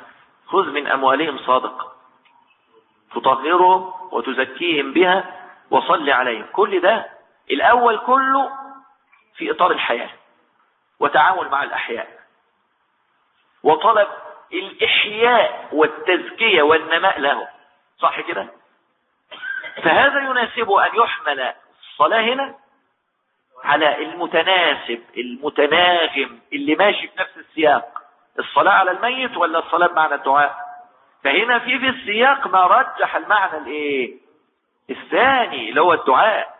خذ من أموالهم صادقة تطهرهم وتزكيهم بها وصل عليهم. كل ده الأول كله في إطار الحياة وتعامل مع الأحياء. وطلب الإحياء والتزكية والنماء لهم. صح كده؟ فهذا يناسب أن يحمل الصلاة هنا على المتناسب المتناغم اللي ماشي في نفس السياق. الصلاة على الميت ولا الصلاة بمعنى الدعاء؟ فهنا في في السياق ما رجح المعنى الإيه؟ الثاني اللي هو الدعاء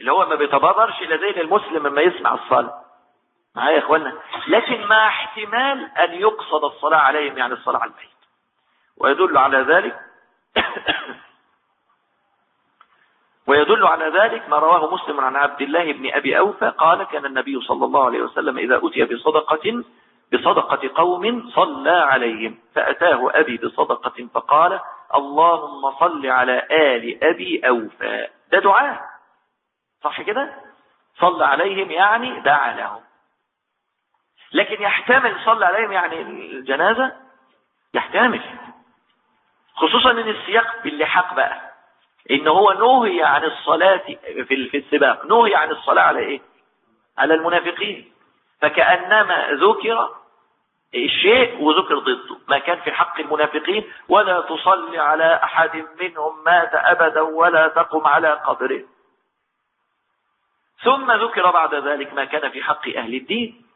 اللي هو ما بيتبادرش ذهن المسلم لما يسمع الصلاة. معايا يا إخوانا؟ لكن مع احتمال أن يقصد الصلاة عليهم يعني الصلاة على الميت. ويدل على ذلك ويدل على ذلك ما رواه مسلم عن عبد الله بن أبي أوفى قال كان النبي صلى الله عليه وسلم إذا أتي بصدقة بصدقة قوم صلى عليهم فأتاه أبي بصدقة فقال اللهم صل على آل أبي أوفى. ده دعاء. صح كده؟ صلى عليهم يعني دعا لهم. لكن يحتمل صلى عليهم يعني الجنازة؟ يحتمل. خصوصا إن السياق باللحاق بقى. إن هو نهي عن الصلاة في السباق. نهي عن الصلاة على إيه؟ على المنافقين. فكأنما ذكر الشيء وذكر ضده. ما كان في حق المنافقين ولا تصلي على أحد منهم مات أبدا ولا تقم على قبره. ثم ذكر بعد ذلك ما كان في حق أهل الدين.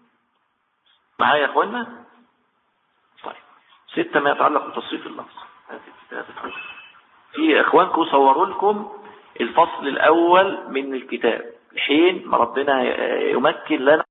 معايا يا اخوانا طيب. ستة ما يتعلق بتصريف اللفظ في إخوانكم صوروا لكم الفصل الأول من الكتاب حين ما ربنا يمكن لنا